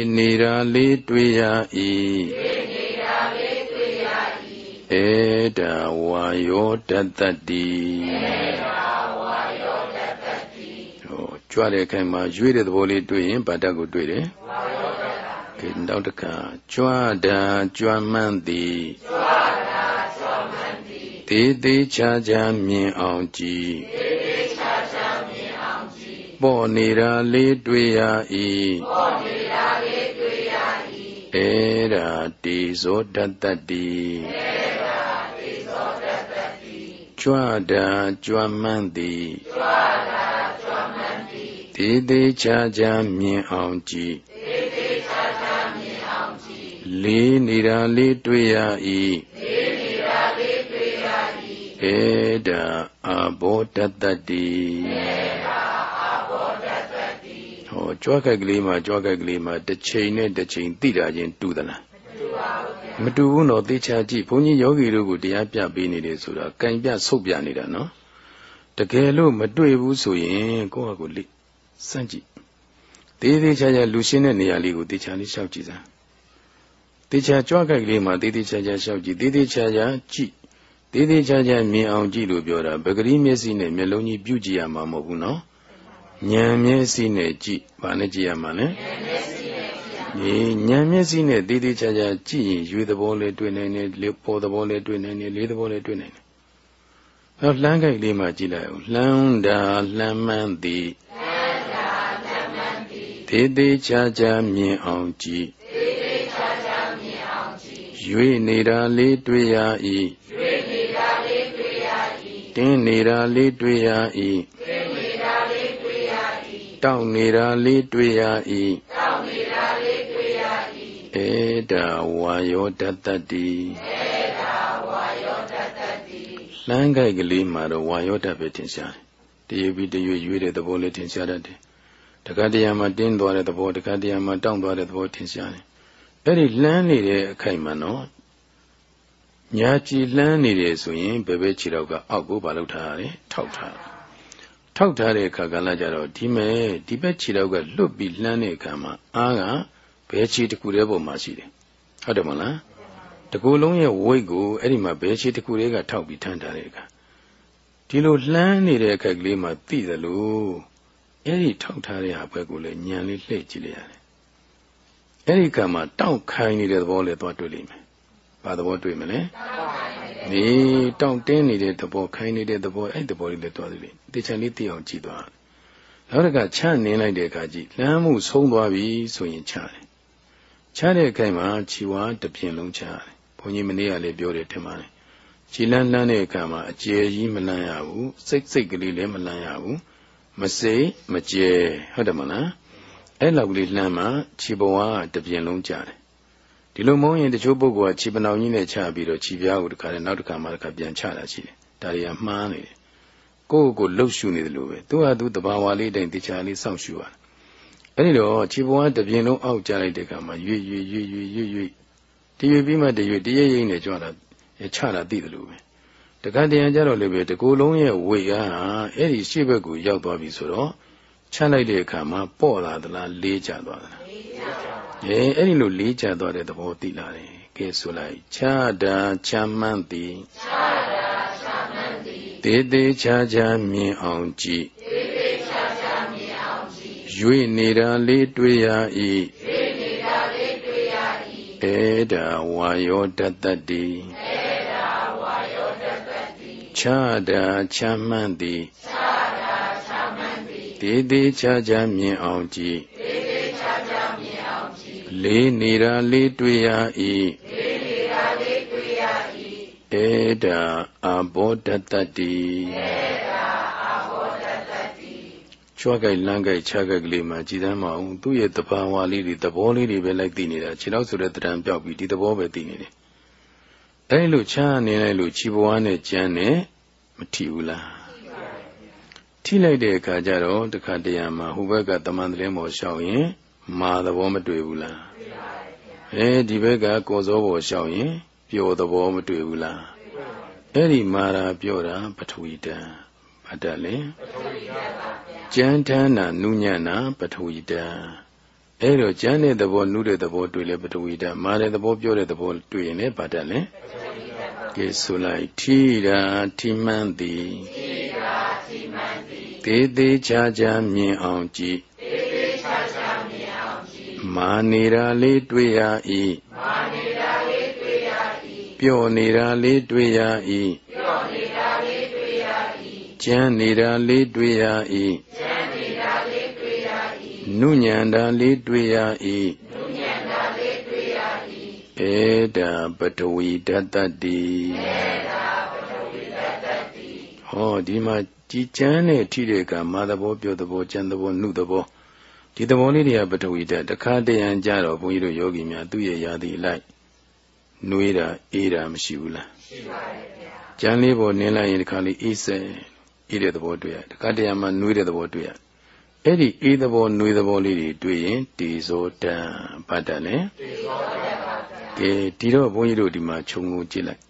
၍နေတာလေးတွေ့ရ၏၍နေတာလေးတွေ့ရ၏ဧတာဝါယောတတ္တတိဧတာဝါယောတတ္တတိဟော ကြွတဲ့ခိုင်မှာရွေးတဲ့သဘောလေးတွေ့ရင်ဗာတတ်ကိုတွေ့တယ်ဝါယောတတ္တကဲနောက်တစ်ခါကြွတာကြွမှန်းသည်ကြွသေးသေးချာချာမြင်အောင်ကြည်သေးသေးချာချာမြင်အောင်ကြည်ပေါ်နေတာလေးတွေ့ရ၏ပေါ်နေတာလေးတွေ့ရ၏ဧရာတိဇောတတ္တတိဧရာတိဇောတတ္တတိကြွတာကြွမှန်းသည်ကြွတာကြွမှန်းသည် တေသေးချာချာမြင်အောင်ကြည့်တေသေးချာချာမြင်အောင်ကြည့်လေးနေတာလေးတွေ့ရ၏လေးနေတာလေးတွေ့ရ၏ဧဒါအဘောတတ္တတိဧဟောကြွားခက်ကလေးမှာကြွားခက်ကလေးမှာတစ်ချိန်နဲ့တစ်ချိန်သိတာချင်းတူသလားမတူဘူးနော်သေချာကြည့်ဘုန်းကြီးယောဂီတို့ကိုတရားပြပေးနေတယ်ဆိုတာကံပြဆုတ်ပြနေတာနော်တကယ်လို့မတွေ့ဘူးဆိုရင်ကိုယ့်ဟာကိုယ်လိ စမ်းကြည့်သေးသေးချာချာလူရှင်းတဲ့နေရာလေးကိုသေချာလေးရှောက်ကြည့်စမ်းသေချာကြွားခက်ကလေးမှာသေးသေးချာချာရှောက်ကြည့်သေးသေးချာချာကြည့်သေးသေးချာချာမြင်အောင်ကြည့်လို့ပြောတာပဂရိမျက်စိနဲ့မျက်လုံးကြီးပြုကြည့်ရမှာမဟုတ်ဘူးနော်ဉာဏ်မျက်စိနဲ့ကြည့်ဘာနဲ့ကြည့်ရမှာလဲဒီဉာဏ်မျက်စိနဲ့တည်တည်ချာချာကြည့်ရင်ရွေသဘောလေးတွေ့နိုင်တယ်လေပေါ်သဘောလေးတွေ့နိုင်တယ်လေးသဘောလေးတွေ့နိုင်တယ်အဲလှမ်းကြိုက်လေးမှကြည့်လိုက်အောင်လှမ်းတာလှမ်းမှန်းသည်လှမ်းတာလှမ်းမှ န်းသည်တည်တည်ချာချာမြင်အောင်ကြည့်တည်တည်ချာချာမြင်အောင်ကြည့်ရွေနေတာလေးတွေ့ရ၏ရွေနေတာလေးတွေ့ရ၏တင်းနေတာလေးတွေ့ရ၏တောင့်နေတာလေးတွေ့ရ၏တောင့်နေတာလေးတွေ့ရ၏ဧတာဝါယောတတ္တတိဧတာဝါယောတတ္တတိလမ်းကြိုက်ကလေးမှာတော့ဝါယောတပဲထင်ရှားတယ်တရွေပြီးတရွေရွေးတဲ့သဘောလေးထင်ရှားတတ်တယ် တခါတရံမှာတင်းသွားတဲ့သဘောတခါတရံမှာတောင့်သွားတဲ့သဘောထင်ရှားတယ်အဲ့ဒီလှမ်းနေတဲ့အခိုက်မှာနော်ညာကြည်လှမ်းနေတယ်ဆိုရင်ဘယ်ဘက်ခြေတော့ကအောက်ကိုမလုပ်ထားရတယ်ထောက်ထားထောက်ထားတဲ့အခါကလည်းကြတော့ဒီမဲ့ဒီဘက်ခြေတော့ကလွတ်ပြီးလှမ်းတဲ့အခါမှာအားကဘဲခြေတစ်ခုတည်းပေါ်မှာရှိတယ်ဟုတ်တယ်မလားတကူလုံးရဲ့ဝိတ်ကိုအဲ့ဒီမှာဘဲခြေတစ်ခုတည်းကထောက်ပြီးထမ်းထားတဲ့အခါဒီလိုလှမ်းနေတဲ့အခက်ကလေးမှာသိသလို အဲ့ဒီထောက်ထားတဲ့ဟာဘက်ကိုလည်းညံလေးလှည့်ကြည့်လိုက်ရတယ်အဲ့ဒီကမှာတောက်ခိုင်းနေတဲ့သဘောလေးသွားတွေ့လိမ့်မယ်ဘာသဘောတွေ့မလဲဒီတောင့်တင်းနေတဲ့သဘောခိုင်းနေတဲ့သဘောအဲ့သဘောလေးလည်းသွားသေးတယ်တေချာလေးသိအောင်ကြည့်သွားနောက်တစ်ခါချနင်းလိုက်တဲ့အခါကြည့်လမ်းမှုဆုံးသွားပြီဆိုရင်ချတယ်ချတဲ့အခိုင်မှာခြီဝါတစ်ပြင်လုံးချတယ်ဘုန်းကြီးမနေ့ကလည်းပြောတယ်ထင်ပါတယ်ခြီလန်းလန်းတဲ့အခါမှာအကျယ်ကြီးမလန်းရဘူးစိတ်စိတ်ကလေးလည်းမလန်းရဘူး မစိတ်မကျဲဟုတ်တယ်မလားအဲ့လောက်ကလေးလှမ်းမှခြီဘဝကတစ်ပြင်လုံးကြတယ်ဒီလိုမဟုတ်ရင်တချို့ပုဂ္ဂိုလ်ကခြေပနောင်ကြီးနဲ့ချပြီးတော့ခြေပြားကိုတခါနဲ့နောက်တစ်ခါမှတစ်ခါပြန်ချတာရှိတယ်ဒါတွေကမှားနေတယ်ကိုယ့်ကိုယ်လှုပ်ရှုနေတယ်လို့ပဲသူဟာသူတဘာဝလေးတိုင်းတရားလေးစောင့်ရှုရတယ်အဲ့ဒီတော့ခြေဘဝတပြင်းလုံးအောက်ကျလိုက်တဲ့အခါမှာရွေ့ရွေ့ရွေ့ရွေ့ရွေ့ရွေ့တရွေ့ပြီးမှတရွေ့တရရိမ့်နဲ့ကြွတာချတာသိတယ်လို့ပဲ တခါတရံကြတော့လည်းပဲတကူလုံးရဲ့ဝေကအဲ့ဒီရှေ့ဘက်ကိုရောက်သွားပြီဆိုတော့ချလိုက်တဲ့အခါမှာပေါ့လာသလားလေးကျသွားသလားအဲအဲ့ဒီလိုလေးချသွားတဲ့သဘောသိလာတယ်ကဲဆိုလိုက်ခြားတာချမ်းမှန်းသည်ခြားတာချမ်းမှန်းသည်တေးသေးချာချာမြင်အောင်ကြည့်တေးသေးချာချာမြင်အောင်ကြည့်ရွေနေတာလေးတွေ့ရ၏ရွေနေတာလေးတွေ့ရ၏ဧဒါဝါယောတတ္တတိဧဒါဝါယောတတ္တတိ ခြားတာချမ်းမှန်းသည်ခြားတာချမ်းမှန်းသည်တေးသေးချာချာမြင်အောင်ကြည့်လေးနေတာလေးတွေ့ရ၏လေးနေတာလေးတွေ့ရ၏ဧတာအဘောဓတ္တိဧတာအဘောဓတ္တိချွားကြိုက်လမ်းကြိုက်ခြားကြိုက်ကလေးမှာကြည်သမ်းမအောင်သူ့ရဲ့တဘာဝလေးတွေသဘောလေးတွေပဲလိုက်သိနေတာခြေတော့ဆိုတဲ့တံပြောက်ပြီးဒီသဘောပဲသိနေတယ် အဲလိုချားနေလိုက်လို့ခြေဘဝနဲ့ကြမ်းနဲ့မထီဘူးလားထိလိုက်တဲ့အခါကျတော့တခါတရံမှာဟိုဘက်ကတမန်တလင်းပေါ်ရှောက်ရင်မာသဘောမတွေ့ဘူးလားအဲဒီဘက်ကကောစောပေါ်လျှောက်ရင်ပျော်သဘောမတွေ့ဘူးလားအဲ့ဒီမာရာပြောတာပထဝီတံဘာတလဲကြမ်းထမ်းတာနုညံ့တာပထဝီတံ အဲ့တော့ကြမ်းတဲ့သဘောနုတဲ့သဘောတွေ့လဲပထဝီတံမာတဲ့သဘောပြောတဲ့သဘောတွေ့ရင်လည်းဘာတလဲကဲဆိုလိုက်ထီရာထီမှန်းသည်ထီရာထီမှန်းသည်သေးသေးချာချာမြင်အောင်ကြည့်မာနေတာလေးတွေ့ရ၏မာနေတာလေးတွေ့ရ၏ပျော့နေတာလေးတွေ့ရ၏ပျော့နေတာလေးတွေ့ရ၏ကျမ်းနေတာလေးတွေ့ရ၏ကျမ်းနေတာလေးတွေ့ရ၏ နုညံတာလေးတွေ့ရ၏နုညံတာလေးတွေ့ရဧတာပထဝီဓာတ္တိဧတာပထဝီဓာတ္တိဟောဒီမှာကြည်ချမ်းနဲ့ထိတဲ့ကမာသဘောပြောသဘောကျန်သဘောနှုသဘောဒီသဘောလေးတွေကပထဝီဓာတ်တခါတရံကြတော့ဘုန်းကြီးတို့ယောဂီများသူ့ရဲ့ယာတိလိုက်နှွေးတာအေးတာမရှိဘူးလားရှိပါတယ်ဗျာကျန်လေးပေါ်နင်းလိုက်ရင်ဒီခါလေးအေးစဲအေးတဲ့သဘောတွေ့ရတခါတရံမှနှွေးတဲ့သဘောတွေ့ရ အဲ့ဒီအေးသဘောနှွေးသဘောလေးတွေတွေ့ရင်တေဇောတံဗတ္တလည်းတေဇောတံပါဗျာကဲဒီတော့ဘုန်းကြီးတို့ဒီမှာခြုံငုံကြည့်လိုက်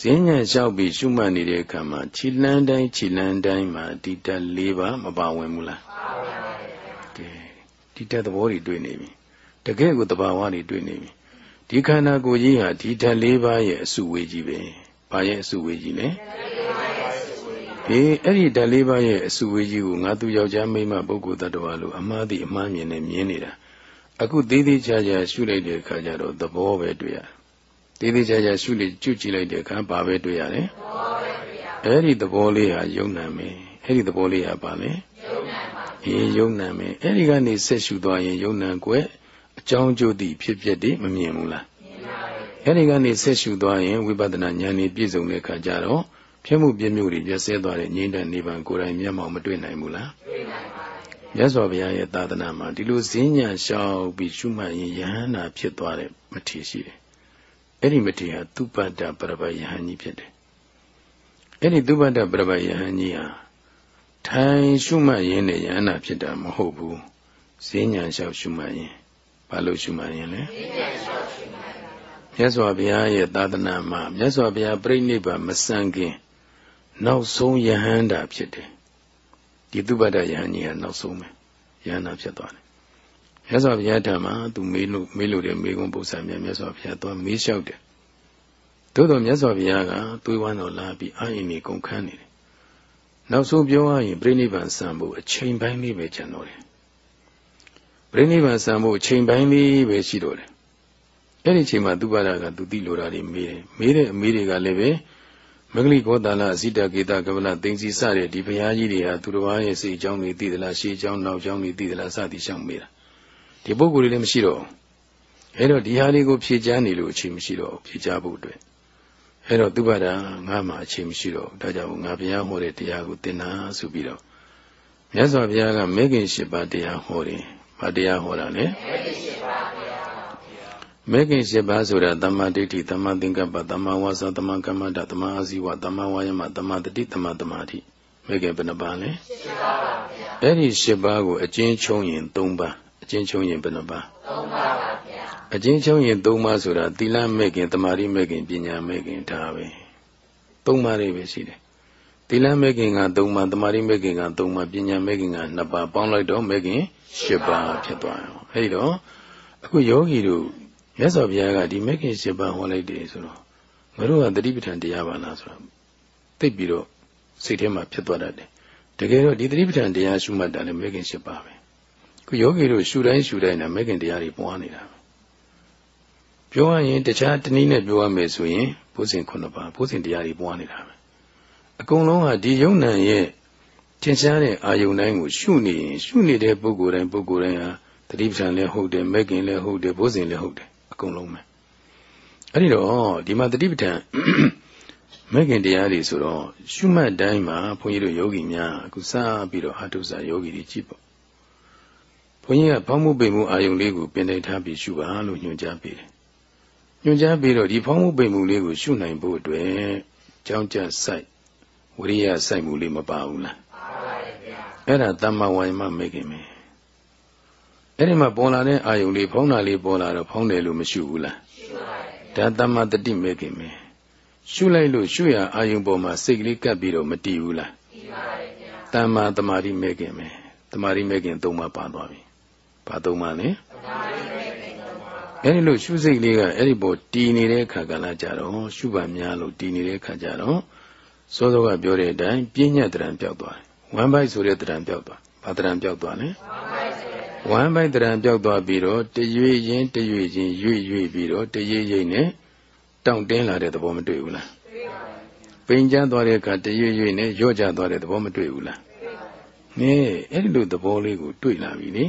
ဈဉ္ညာလျှောက်ပြီးရှုမှတ်နေတဲ့အခါမှာခြိလန်းတိုင်းခြိလန်းတိုင်းမှာဒီတက်၄ပါးမပါဝင်ဘူးလားပါဝင်ပါတယ်ဗျာကဲဒီတက်သဘောတွေတွေ့နေပြီတကယ်ကိုတဘာဝတွေတွေ့နေပြီဒီခန္ဓာကိုယ်ကြီးဟာဒီဓာတ်၄ပါးရဲ့အစုဝေးကြီးပဲ။ဘာရဲ့အစုဝေးကြီးလဲ။ ဒီအဲ့ဒီဓာတ်၄ပါးရဲ့အစုဝေးကြီးကိုငါသူယောက်ျားမိန်းမပုဂ္ဂိုလ်တ attva လို့အမှားသိအမှားမြင်နဲ့မြင်နေတာ။အခုသေးသေးချာချာရှုလိုက်တဲ့အခါကျတော့သဘောပဲတွေ့ရတယ်။သေးသေးချာချာရှုလိုက်ကြွကြည့်လိုက်တဲ့အခါဘာပဲတွေ့ရလဲ။သဘောပဲတွေ့ရ။အဲ့ဒီသဘောလေးဟာယုံနာမယ်။အဲ့ဒီသဘောလေးဟာဘာလဲ။ယုံနာပါ။အေးယုံနာမယ်။အဲ့ဒီကနေဆက်ရှုသွားရင်ယုံနာကွယ်အကြောင်းကျိုးသည့်ဖြစ်ပျက်တွေမမြင်ဘူးလားမြင်ပါဘူးအဲဒီကနေဆက်ရှုသွားရင်ဝိပဿနာဉာဏ်ကြီးပြည့်စုံတဲ့အခါကျတော့ ဖြစ်မှုပြည့်မှုတွေပြည့်စဲသွားတဲ့ငြိမ့်တဲ့နိဗ္ဗာန်ကိုယ်တိုင်မျက်မှောက်မတွေ့နိုင်ဘူးလားတွေ့နိုင်ပါတယ်မြတ်စွာဘုရားရဲ့သာသနာမှာဒီလိုဈဉ္ညာလျှောက်ပြီးရှုမှတ်ရင်ယဟန္တာဖြစ်သွားတဲ့မထေရှိတယ်အဲ့ဒီမထေဟာသူပတ္တပရပယဟန်ကြီးဖြစ်တယ်အဲ့ဒီသူပတ္တပရပယဟန်ကြီးဟာထိုင်ရှုမှတ်ရင်းနဲ့ယဟန္တာဖြစ်တာမဟုတ်ဘူးဈဉ္ညာလျှောက်ရှုမှတ်ရင်ဘာလို့ရှုမှတ်ရင်လဲမြတ်စွာဘုရားရဲ့သာသနာမှာမြတ်စွာဘုရားပြိဋိဘမစံခင် နောက်ဆုံးယဟန္တာဖြစ်တယ်ဒီသုဘဒယဟန်ကြီးကနောက်ဆုံးပဲယဟန္တာဖြစ်သွားတယ်မြတ်စွာဘုရားဓမ္မသူမေးလို့မေးလို့တဲ့မေးခွန်းပု္ပ္ပာမြတ်မြတ်စွာဘုရားသွားမေးလျှောက်တယ်သို့တော်မြတ်စွာဘုရားကသွေးဝမ်းတော်လာပြီးအာရင်ကြီးကုန်ခန်းနေတယ်နောက်ဆုံးပြောရရင်ပြိဋိဘံစံဖို့အချိန်ပိုင်းလေးပဲကျန်တော့တယ်ပြိဋိဘံစံဖို့ချိန်ပိုင်းလေးပဲရှိတော့တယ်အဲ့ဒီချိန်မှာသူပါဒကသူသိလိုတာတွေမေးတယ်မေးတဲ့အမေးတွေကလည်းပဲ မဂလိကောတာလအစိတကေတကဗလသိင်္စီစတဲ့ဒီဘုရားကြီးတွေဟာသူတော်ဘာရဲ့စိတ်အကြောင်းတွေသိသလားရှေးအကြောင်းနောက်အကြောင်းတွေသိသလားစသည်ရှောင်မေးတာဒီပုဂ္ဂိုလ်တွေလည်းမရှိတော့အဲ့တော့ဒီဟာလေးကိုဖြေချမ်းနေလို့အချိန်မရှိတော့ဖြေချဖို့အတွက်အဲ့တော့သူပါဒငါမှအချိန်မရှိတော့ဒါကြောင့်ငါဘုရားဟောတဲ့တရားကိုသင်တာဆိုပြီးတော့မြတ်စွာဘုရားကမဲခင်၈ပါးတရားဟောတယ်ဘာတရားဟောတာလဲမဲခင် ၈ပါးဆိုတာသမ္မာဒိဋ္ဌိသမ္မာသင်္ကပ္ပသမ္မာဝါစာသမ္မာကမ္မန္တသမ္မာအာဇီဝသမ္မာဝါယမသမ္မာတတိသမ္မာသမာဓိမဲခင်ဘယ်နှပါလဲ၈ပါးပါဗျာအဲ့ဒီ၈ပါးကိုအကျဉ်းချုပ်ရင်၃ပါးအကျဉ်းချုပ်ရင်ဘယ်နှပါး၃ပါးပါဗျာအကျဉ်းချုပ်ရင်၃ပါးဆိုတာသီလမဲခင်တမာရိမဲခင်ပညာမဲခင်ဒါပဲ၃ပါးလေးပဲရှိတယ်သီလမဲခင်က၃ပါးတမာရိမဲခင်က၃ပါးပညာမဲခင်က၂ပါးပေါင်းလိုက်တော့မဲခင်၈ပါးဖြစ်သွားတယ်။အဲဒီတော့အခုယောဂီတို့ မြတ်စွာဘုရားကဒီမဂ္ဂင်၈ပါးဟောလိုက်တယ်ဆိုတော့ငါတို့ကတတိပဋ္ဌာန်တရားပါလားဆိုတော့သိပြီးတော့စိတ်ထဲမှာဖြစ်သွားတတ်တယ်။တကယ်တော့ဒီတတိပဋ္ဌာန်တရားရှုမှတ်တာလည်းမဂ္ဂင်၈ပါးပဲ။အခုယောဂီတို့ရှုတိုင်းရှုတိုင်းနဲ့မဂ္ဂင်တရားတွေပွားနေတာပဲ။ပြောရရင်တခြားတနည်းနဲ့ပြောရမယ်ဆိုရင်ဘုဇင်9ပါးဘုဇင်တရားတွေပွားနေတာပဲ။အကုန်လုံးဟာဒီယုံ nant ရဲ့ထင်ရှားတဲ့အာယုန်တိုင်းကိုရှုနေရင်ရှုနေတဲ့ပုဂ္ဂိုလ်တိုင်းပုဂ္ဂိုလ်တိုင်းဟာတတိပ္ပံလည်းဟုတ်တယ်မဂ်ကင်လည်းဟုတ်တယ်ဘုဇင်လည်းဟုတ်တယ်အ ကုန်လုံးပဲအဲ့ဒီတော့ဒီမှာတတိပ္ပံမဂ်ကင်တရားတွေဆိုတော့ရှုမှတ်တိုင်းမှာဘုန်းကြီးတို့ယောဂီများအခုစပြီးတော့အာထုစာယောဂီတွေကြည့်ပေါ့ဘုန်းကြီးကဖောင်းမှုပိန်မှုအာယုန်လေးကိုပင်တိုက်ထားပြီးရှုပါလို့ညွှန်ကြားပေးတယ်ညွှန်ကြားပြီးတော့ဒီဖောင်းမှုပိန်မှုလေးကိုရှုနိုင်ဖို့အတွက်ကြောင်းကြဆိုင်ဝရိယစိုက်မှုလေးမပါဘူးလားအဲ့ဒါတမ္မာဝါယမမေခင်ပဲ အဲ့ဒီမှာပေါ်လာတဲ့အာယုံလေးဖုံးတာလေးပေါ်လာတော့ဖုံးတယ်လို့မရှိဘူးလားရှိပါတယ်ဒါတမ္မာတတိမေခင်ပဲရှုလိုက်လို့ရှုရအာယုံပေါ်မှာစိတ်ကလေးကပ်ပြီးတော့မတည်ဘူးလားတည်ပါတယ်ဗျာတမ္မာတမာတိမေခင်ပဲတမာတိမေခင်သုံးပါပါသွားပြီဘာသုံးပါလဲတမာတိမေခင်သုံးပါအဲ့ဒီလို့ရှုစိတ်လေးကအဲ့ဒီပေါ်တည်နေတဲ့ခါကလာကြတော့ရှုပါများလို့တည်နေတဲ့ခါကြတော့စောစောကပြောတဲ့အတိုင်းပြဉ္ညတရံပြောက်သွားတယ်ဝမ်းပိုက်ဆိုတဲ့တရံပြောက်သွားဘာတရံပြောက်သွားလဲဝမ်း ပိုက်တရံပြောက်သွားပြီးတော့တရွေချင်းတရွေချင်းရွေ့ရွေ့ပြီးတော့တရိပ်ရိပ်နဲ့တောင့်တင်းလာတဲ့သဘောမတွေ့ဘူးလားပိန်ကျန်းသွားတဲ့အခါတရွေ့ရွေ့နဲ့ရော့ကျသွားတဲ့သဘောမတွေ့ဘူးလားနည်းအဲ့ဒီလိုသဘောလေးကိုတွေ့လာပြီလေ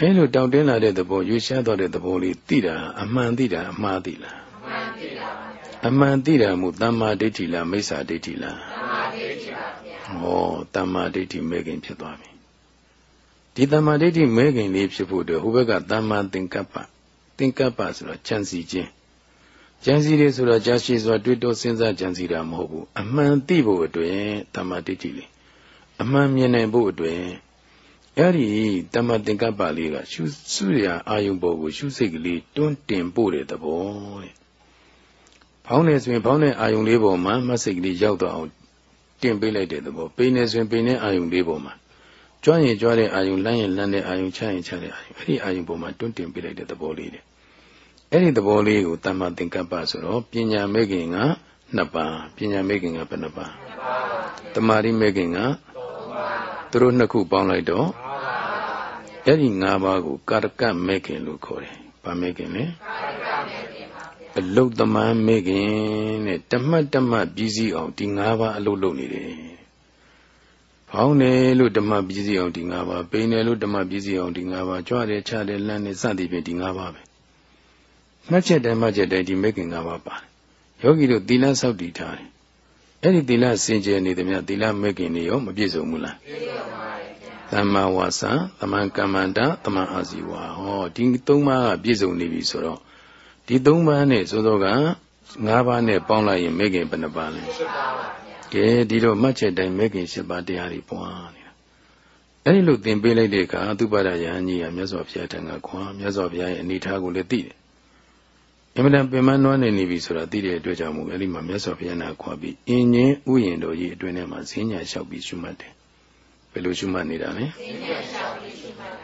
အဲလိုတောင့်တင်းလာတဲ့သဘောရွေးရှားသွားတဲ့သဘောလေးသိတာအမှန်သိတာအမှားသိလားအမှန်သိတာပါဗျာအမှန်သိတာမို့တမ္မာဒိဋ္ဌိလားမိစ္ဆာဒိဋ္ဌိလားတမ္မာဒိဋ္ဌိပါဗျာဟောတမ္မာဒိဋ္ဌိမဲခင်ဖြစ်သွားပြီ ဒီတမ္မာဒိဋ္ဌိမဲခင်လေးဖြစ်ဖို့အတွက်ဟိုဘက်ကတမ္မာသင်္ကပ္ပသင်္ကပ္ပဆိုတော့ကြံစီခြင်းကြံစီတယ်ဆိုတော့ကြာရှည်စွာတွေးတောစဉ်းစားကြံစီတာမဟုတ်ဘူးအမှန်သိဖို့အတွက်တမ္မာဒိဋ္ဌိလေးအမှန်မြင်နိုင်ဖို့အတွက်အဲ့ဒီတမ္မာသင်္ကပ္ပလေးကရှုစုရအာယုံပေါ်ကိုရှုစိတ်ကလေးတွန်းတင်ပို့တဲ့သဘောတဲ့။ဖောင်းနေဆိုရင်ဖောင်းတဲ့အာယုံလေးပေါ်မှာမစိတ်ကလေးရောက်တော့အောင်တင်ပေးလိုက်တဲ့သဘော။ပိန်နေဆိုရင်ပိန်တဲ့အာယုံလေးပေါ်မှာ ကြွရင်ကြွတဲ့အာယုံလမ်းရင်လမ်းတဲ့အာယုံချရင်ချတဲ့အာယုံအဲ့ဒီအာယုံပေါ်မှာတွန်းတင်ပေးလိုက်တဲ့သဘောလေးတဲ့။အဲ့ဒီသဘောလေးကိုတမ္မာသင်္ကပ္ပဆိုတော့ပညာမဲ့ခင်ကနှစ်ပါးပညာမဲ့ခင်ကဘယ်နှပါးတမာရိမဲ့ခင်ကသူတို့နှစ်ခုပေါင်းလိုက်တော့အဲ့ဒီ၅ပါးကိုကာရကမဲ့ခင်လို့ခေါ်တယ်။ဗာမဲ့ခင်လေကာရကမဲ့ခင်ပါဗျာအလုတ်သမားမဲ့ခင်တဲ့တမတ်တမတ်ပြီးစီအောင်ဒီ၅ပါးအလုတ်လုပ်နေတယ်။ ဖောင်းတယ်လို့ဓမ္မပြီးစီအောင်ဒီ၅ပါးပိန်တယ်လို့ဓမ္မပြီးစီအောင်ဒီ၅ပါးကြွတယ်ချတယ်လမ်းတယ်စသည်ဖြင့်ဒီ၅ပါးပဲ။မှတ်ချက်တိုင်းမှတ်ချက်တိုင်းဒီမဲ့ခင်၅ပါးပါတယ်။ယောဂီတို့သီလဆောက်တည်ထားတယ်။အဲ့ဒီသီလစင်ကြယ်နေသည်မြတ်သီလမဲ့ခင်နေရောမပြည့်စုံဘူးလား။ပြည့်စုံပါသမ္မာဝါစာသမ္မာကမ္မန္တသမ္မာအာဇီဝဟောဒီသုံးပါးကပြည့်စုံနေပြီဆိုတော့ဒီသုံးပါးနဲ့ဆိုတော့ကငါးပါးနဲ့ပေါင်းလိုက်ရင်မဲခင်ဘယ်နှပါလဲ၈ပါးပါဗျာ ကဲဒီတော့မှတ်ချက်တိုင်းမဲခင်၈ပါးတရားတွေပွားနေတာအဲ့ဒီလိုသင်ပေးလိုက်တဲ့အခါသူပါဒယဟန်ကြီးကမြတ်စွာဘုရားထံကခွာမြတ်စွာဘုရားရဲ့အနေထားကိုလည်းသိတယ်အမှန်တန်ပင်မနွားနေနေပြီဆိုတာသိတဲ့အတွက်ကြောင့်မို့အဲ့ဒီမှာမြတ်စွာဘုရားနာခွာပြီးအင်းချင်းဥယျင်တော်ကြီးအတွင်းထဲမှာဈဉ္ညာလျှောက်ပြီးရှုမှတ်တယ်ယ်လိုရှုမှတ်နေတာလဲ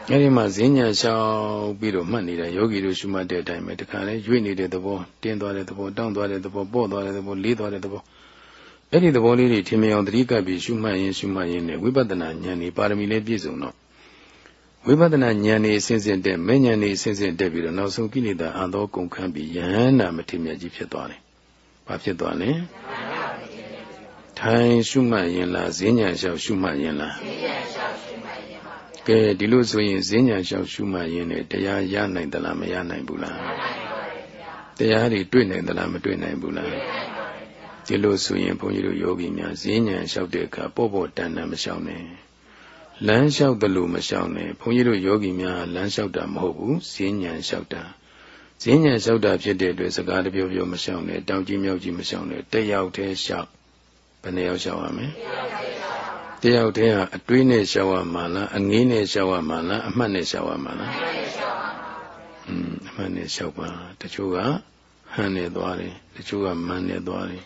အဲဒီမှာဈဉ္ညာလျှောက်ပြီးတော့မှတ်နေတာယောဂီတို့ရှုမှတ်တဲ့အတိုင်းပဲတခါလဲရွေ့နေတဲ့သဘောတင်းသွားတဲ့သဘောတောင့်သွားတဲ့သဘောပေါ့သွားတဲ့သဘောလေးသွားတဲ့သဘော အဲ့ဒီသဘောလေးတွေထင်မြင်အောင်သတိကပ်ပြီးရှုမှတ်ရင်ရှုမှတ်ရင်လည်းဝိပဿနာဉာဏ်ဤပါရမီလည်းပြည့်စုံတော့ဝိပဿနာဉာဏ်ဤအစဉ်စဉ်တက်မဲ့ဉာဏ်ဤအစဉ်စဉ်တက်ပြီးတော့နောက်ဆုံးကိလေသာအံသောကုန်ခန်းပြီးယဟန္တာမထေမြတ်ကြီးဖြစ်သွားတယ်။ဘာဖြစ်သွားလဲ။ထိုင်ရှုမှတ်ရင်လားဈဉ္ညာလျှောက်ရှုမှတ်ရင်လား။ကဲဒီလိုဆိုရင်ဈဉ္ညာလျှောက်ရှုမှတ်ရင်လည်းတရားရနိုင်သလားမရနိုင်ဘူးလား။တရားတွေတွေ့နိုင်သလားမတွေ့နိုင်ဘူးလား။ ဒီလိုဆိုရင်ဘုန်းကြီးတို့ယောဂီများဈဉ္ညာလျှောက်တဲ့အခါပေါ့ပေါ့တန်တန်မလျှောက်နဲ့လမ်းလျှောက်တယ်လို့မလျှောက်နဲ့ဘုန်းကြီးတို့ယောဂီများလမ်းလျှောက်တာမဟုတ်ဘူးဈဉ္ညာလျှောက်တာဈဉ္ညာလျှောက်တာဖြစ်တဲ့အတွက်စကားတပြောပြောမလျှောက်နဲ့တောင်ကြီးမြောက်ကြီးမလျှောက်နဲ့တယောက်တည်းလျှောက်ဘယ်နှယောက်ရှောက်ရမလဲတယောက်တည်းဟာအတွေးနဲ့ရှောက်ရမှာလားအငေးနဲ့ရှောက်ရမှာလားအမှတ်နဲ့ရှောက်ရမှာလားอืมအမှတ်နဲ့ရှောက်ပါတချို့ကဟန်နဲ့သွားတယ်တချို့ကမန်နဲ့သွားတယ်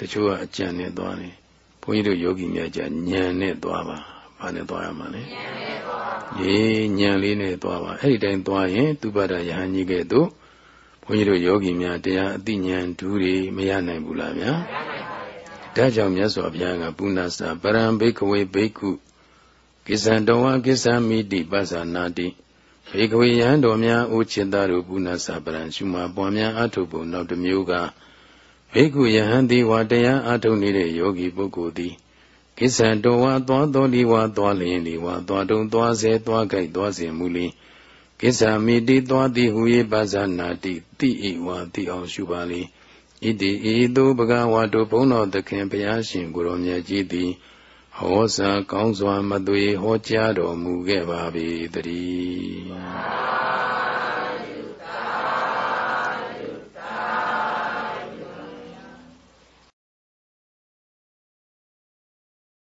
တချို့ကအကြံနဲ့သွားတယ်ဘုန်းကြီးတို့ယောဂီများကြညံနဲ့သွားပါဘာနဲ့သွားရမှာလဲညံနဲ့သွားပါရေးညံလေးနဲ့သွားပါအဲ့ဒီတိုင်းသွားရင်သူပဒယဟန်ကြီးကဲ့သို့ဘုန်းကြီးတို့ယောဂီများတရားအသိဉာဏ်ဓူတွေမရနိုင်ဘူးလားဗျာမရနိုင်ဒါကြောင့်မြတ်စွာဘုရားကပုဏ္ဏစာပရံဘိကဝေဘိက္ခုကိစ္ဆံတော်ဝကိစ္ဆံမိတိပသနာတိဘေကဝေယံတော်များအိုချစ်သားတို့ပုဏ္ဏစာပရံရှုမှပွားများအထုပ်ပုံနောက်တစ်မျိုးက ဘေကုယဟန်တိဝတရားအထုံနေတဲ့ယောဂီပုဂ္ဂိုလ်သည်ကိစ္ဆံတော်ဝသွားတော်လီဝသွားလျင်လီဝသွားတုံသွားစေသွားကြိုက်သွားစေမူလီကိစ္ဆာမိတိသွားသည်ဟူ၏ပါဇာနာတိတိဤဝတိအောင်ရှုပါလေ။ဣတိဤသို့ဘဂဝါတို့ဘုန်းတော်သခင်ဘုရားရှင်ကိုရောမြတ်ကြီးသည်ဟောစာကောင်းစွာမသွေဟောကြားတော်မူခဲ့ပါ၏တည်း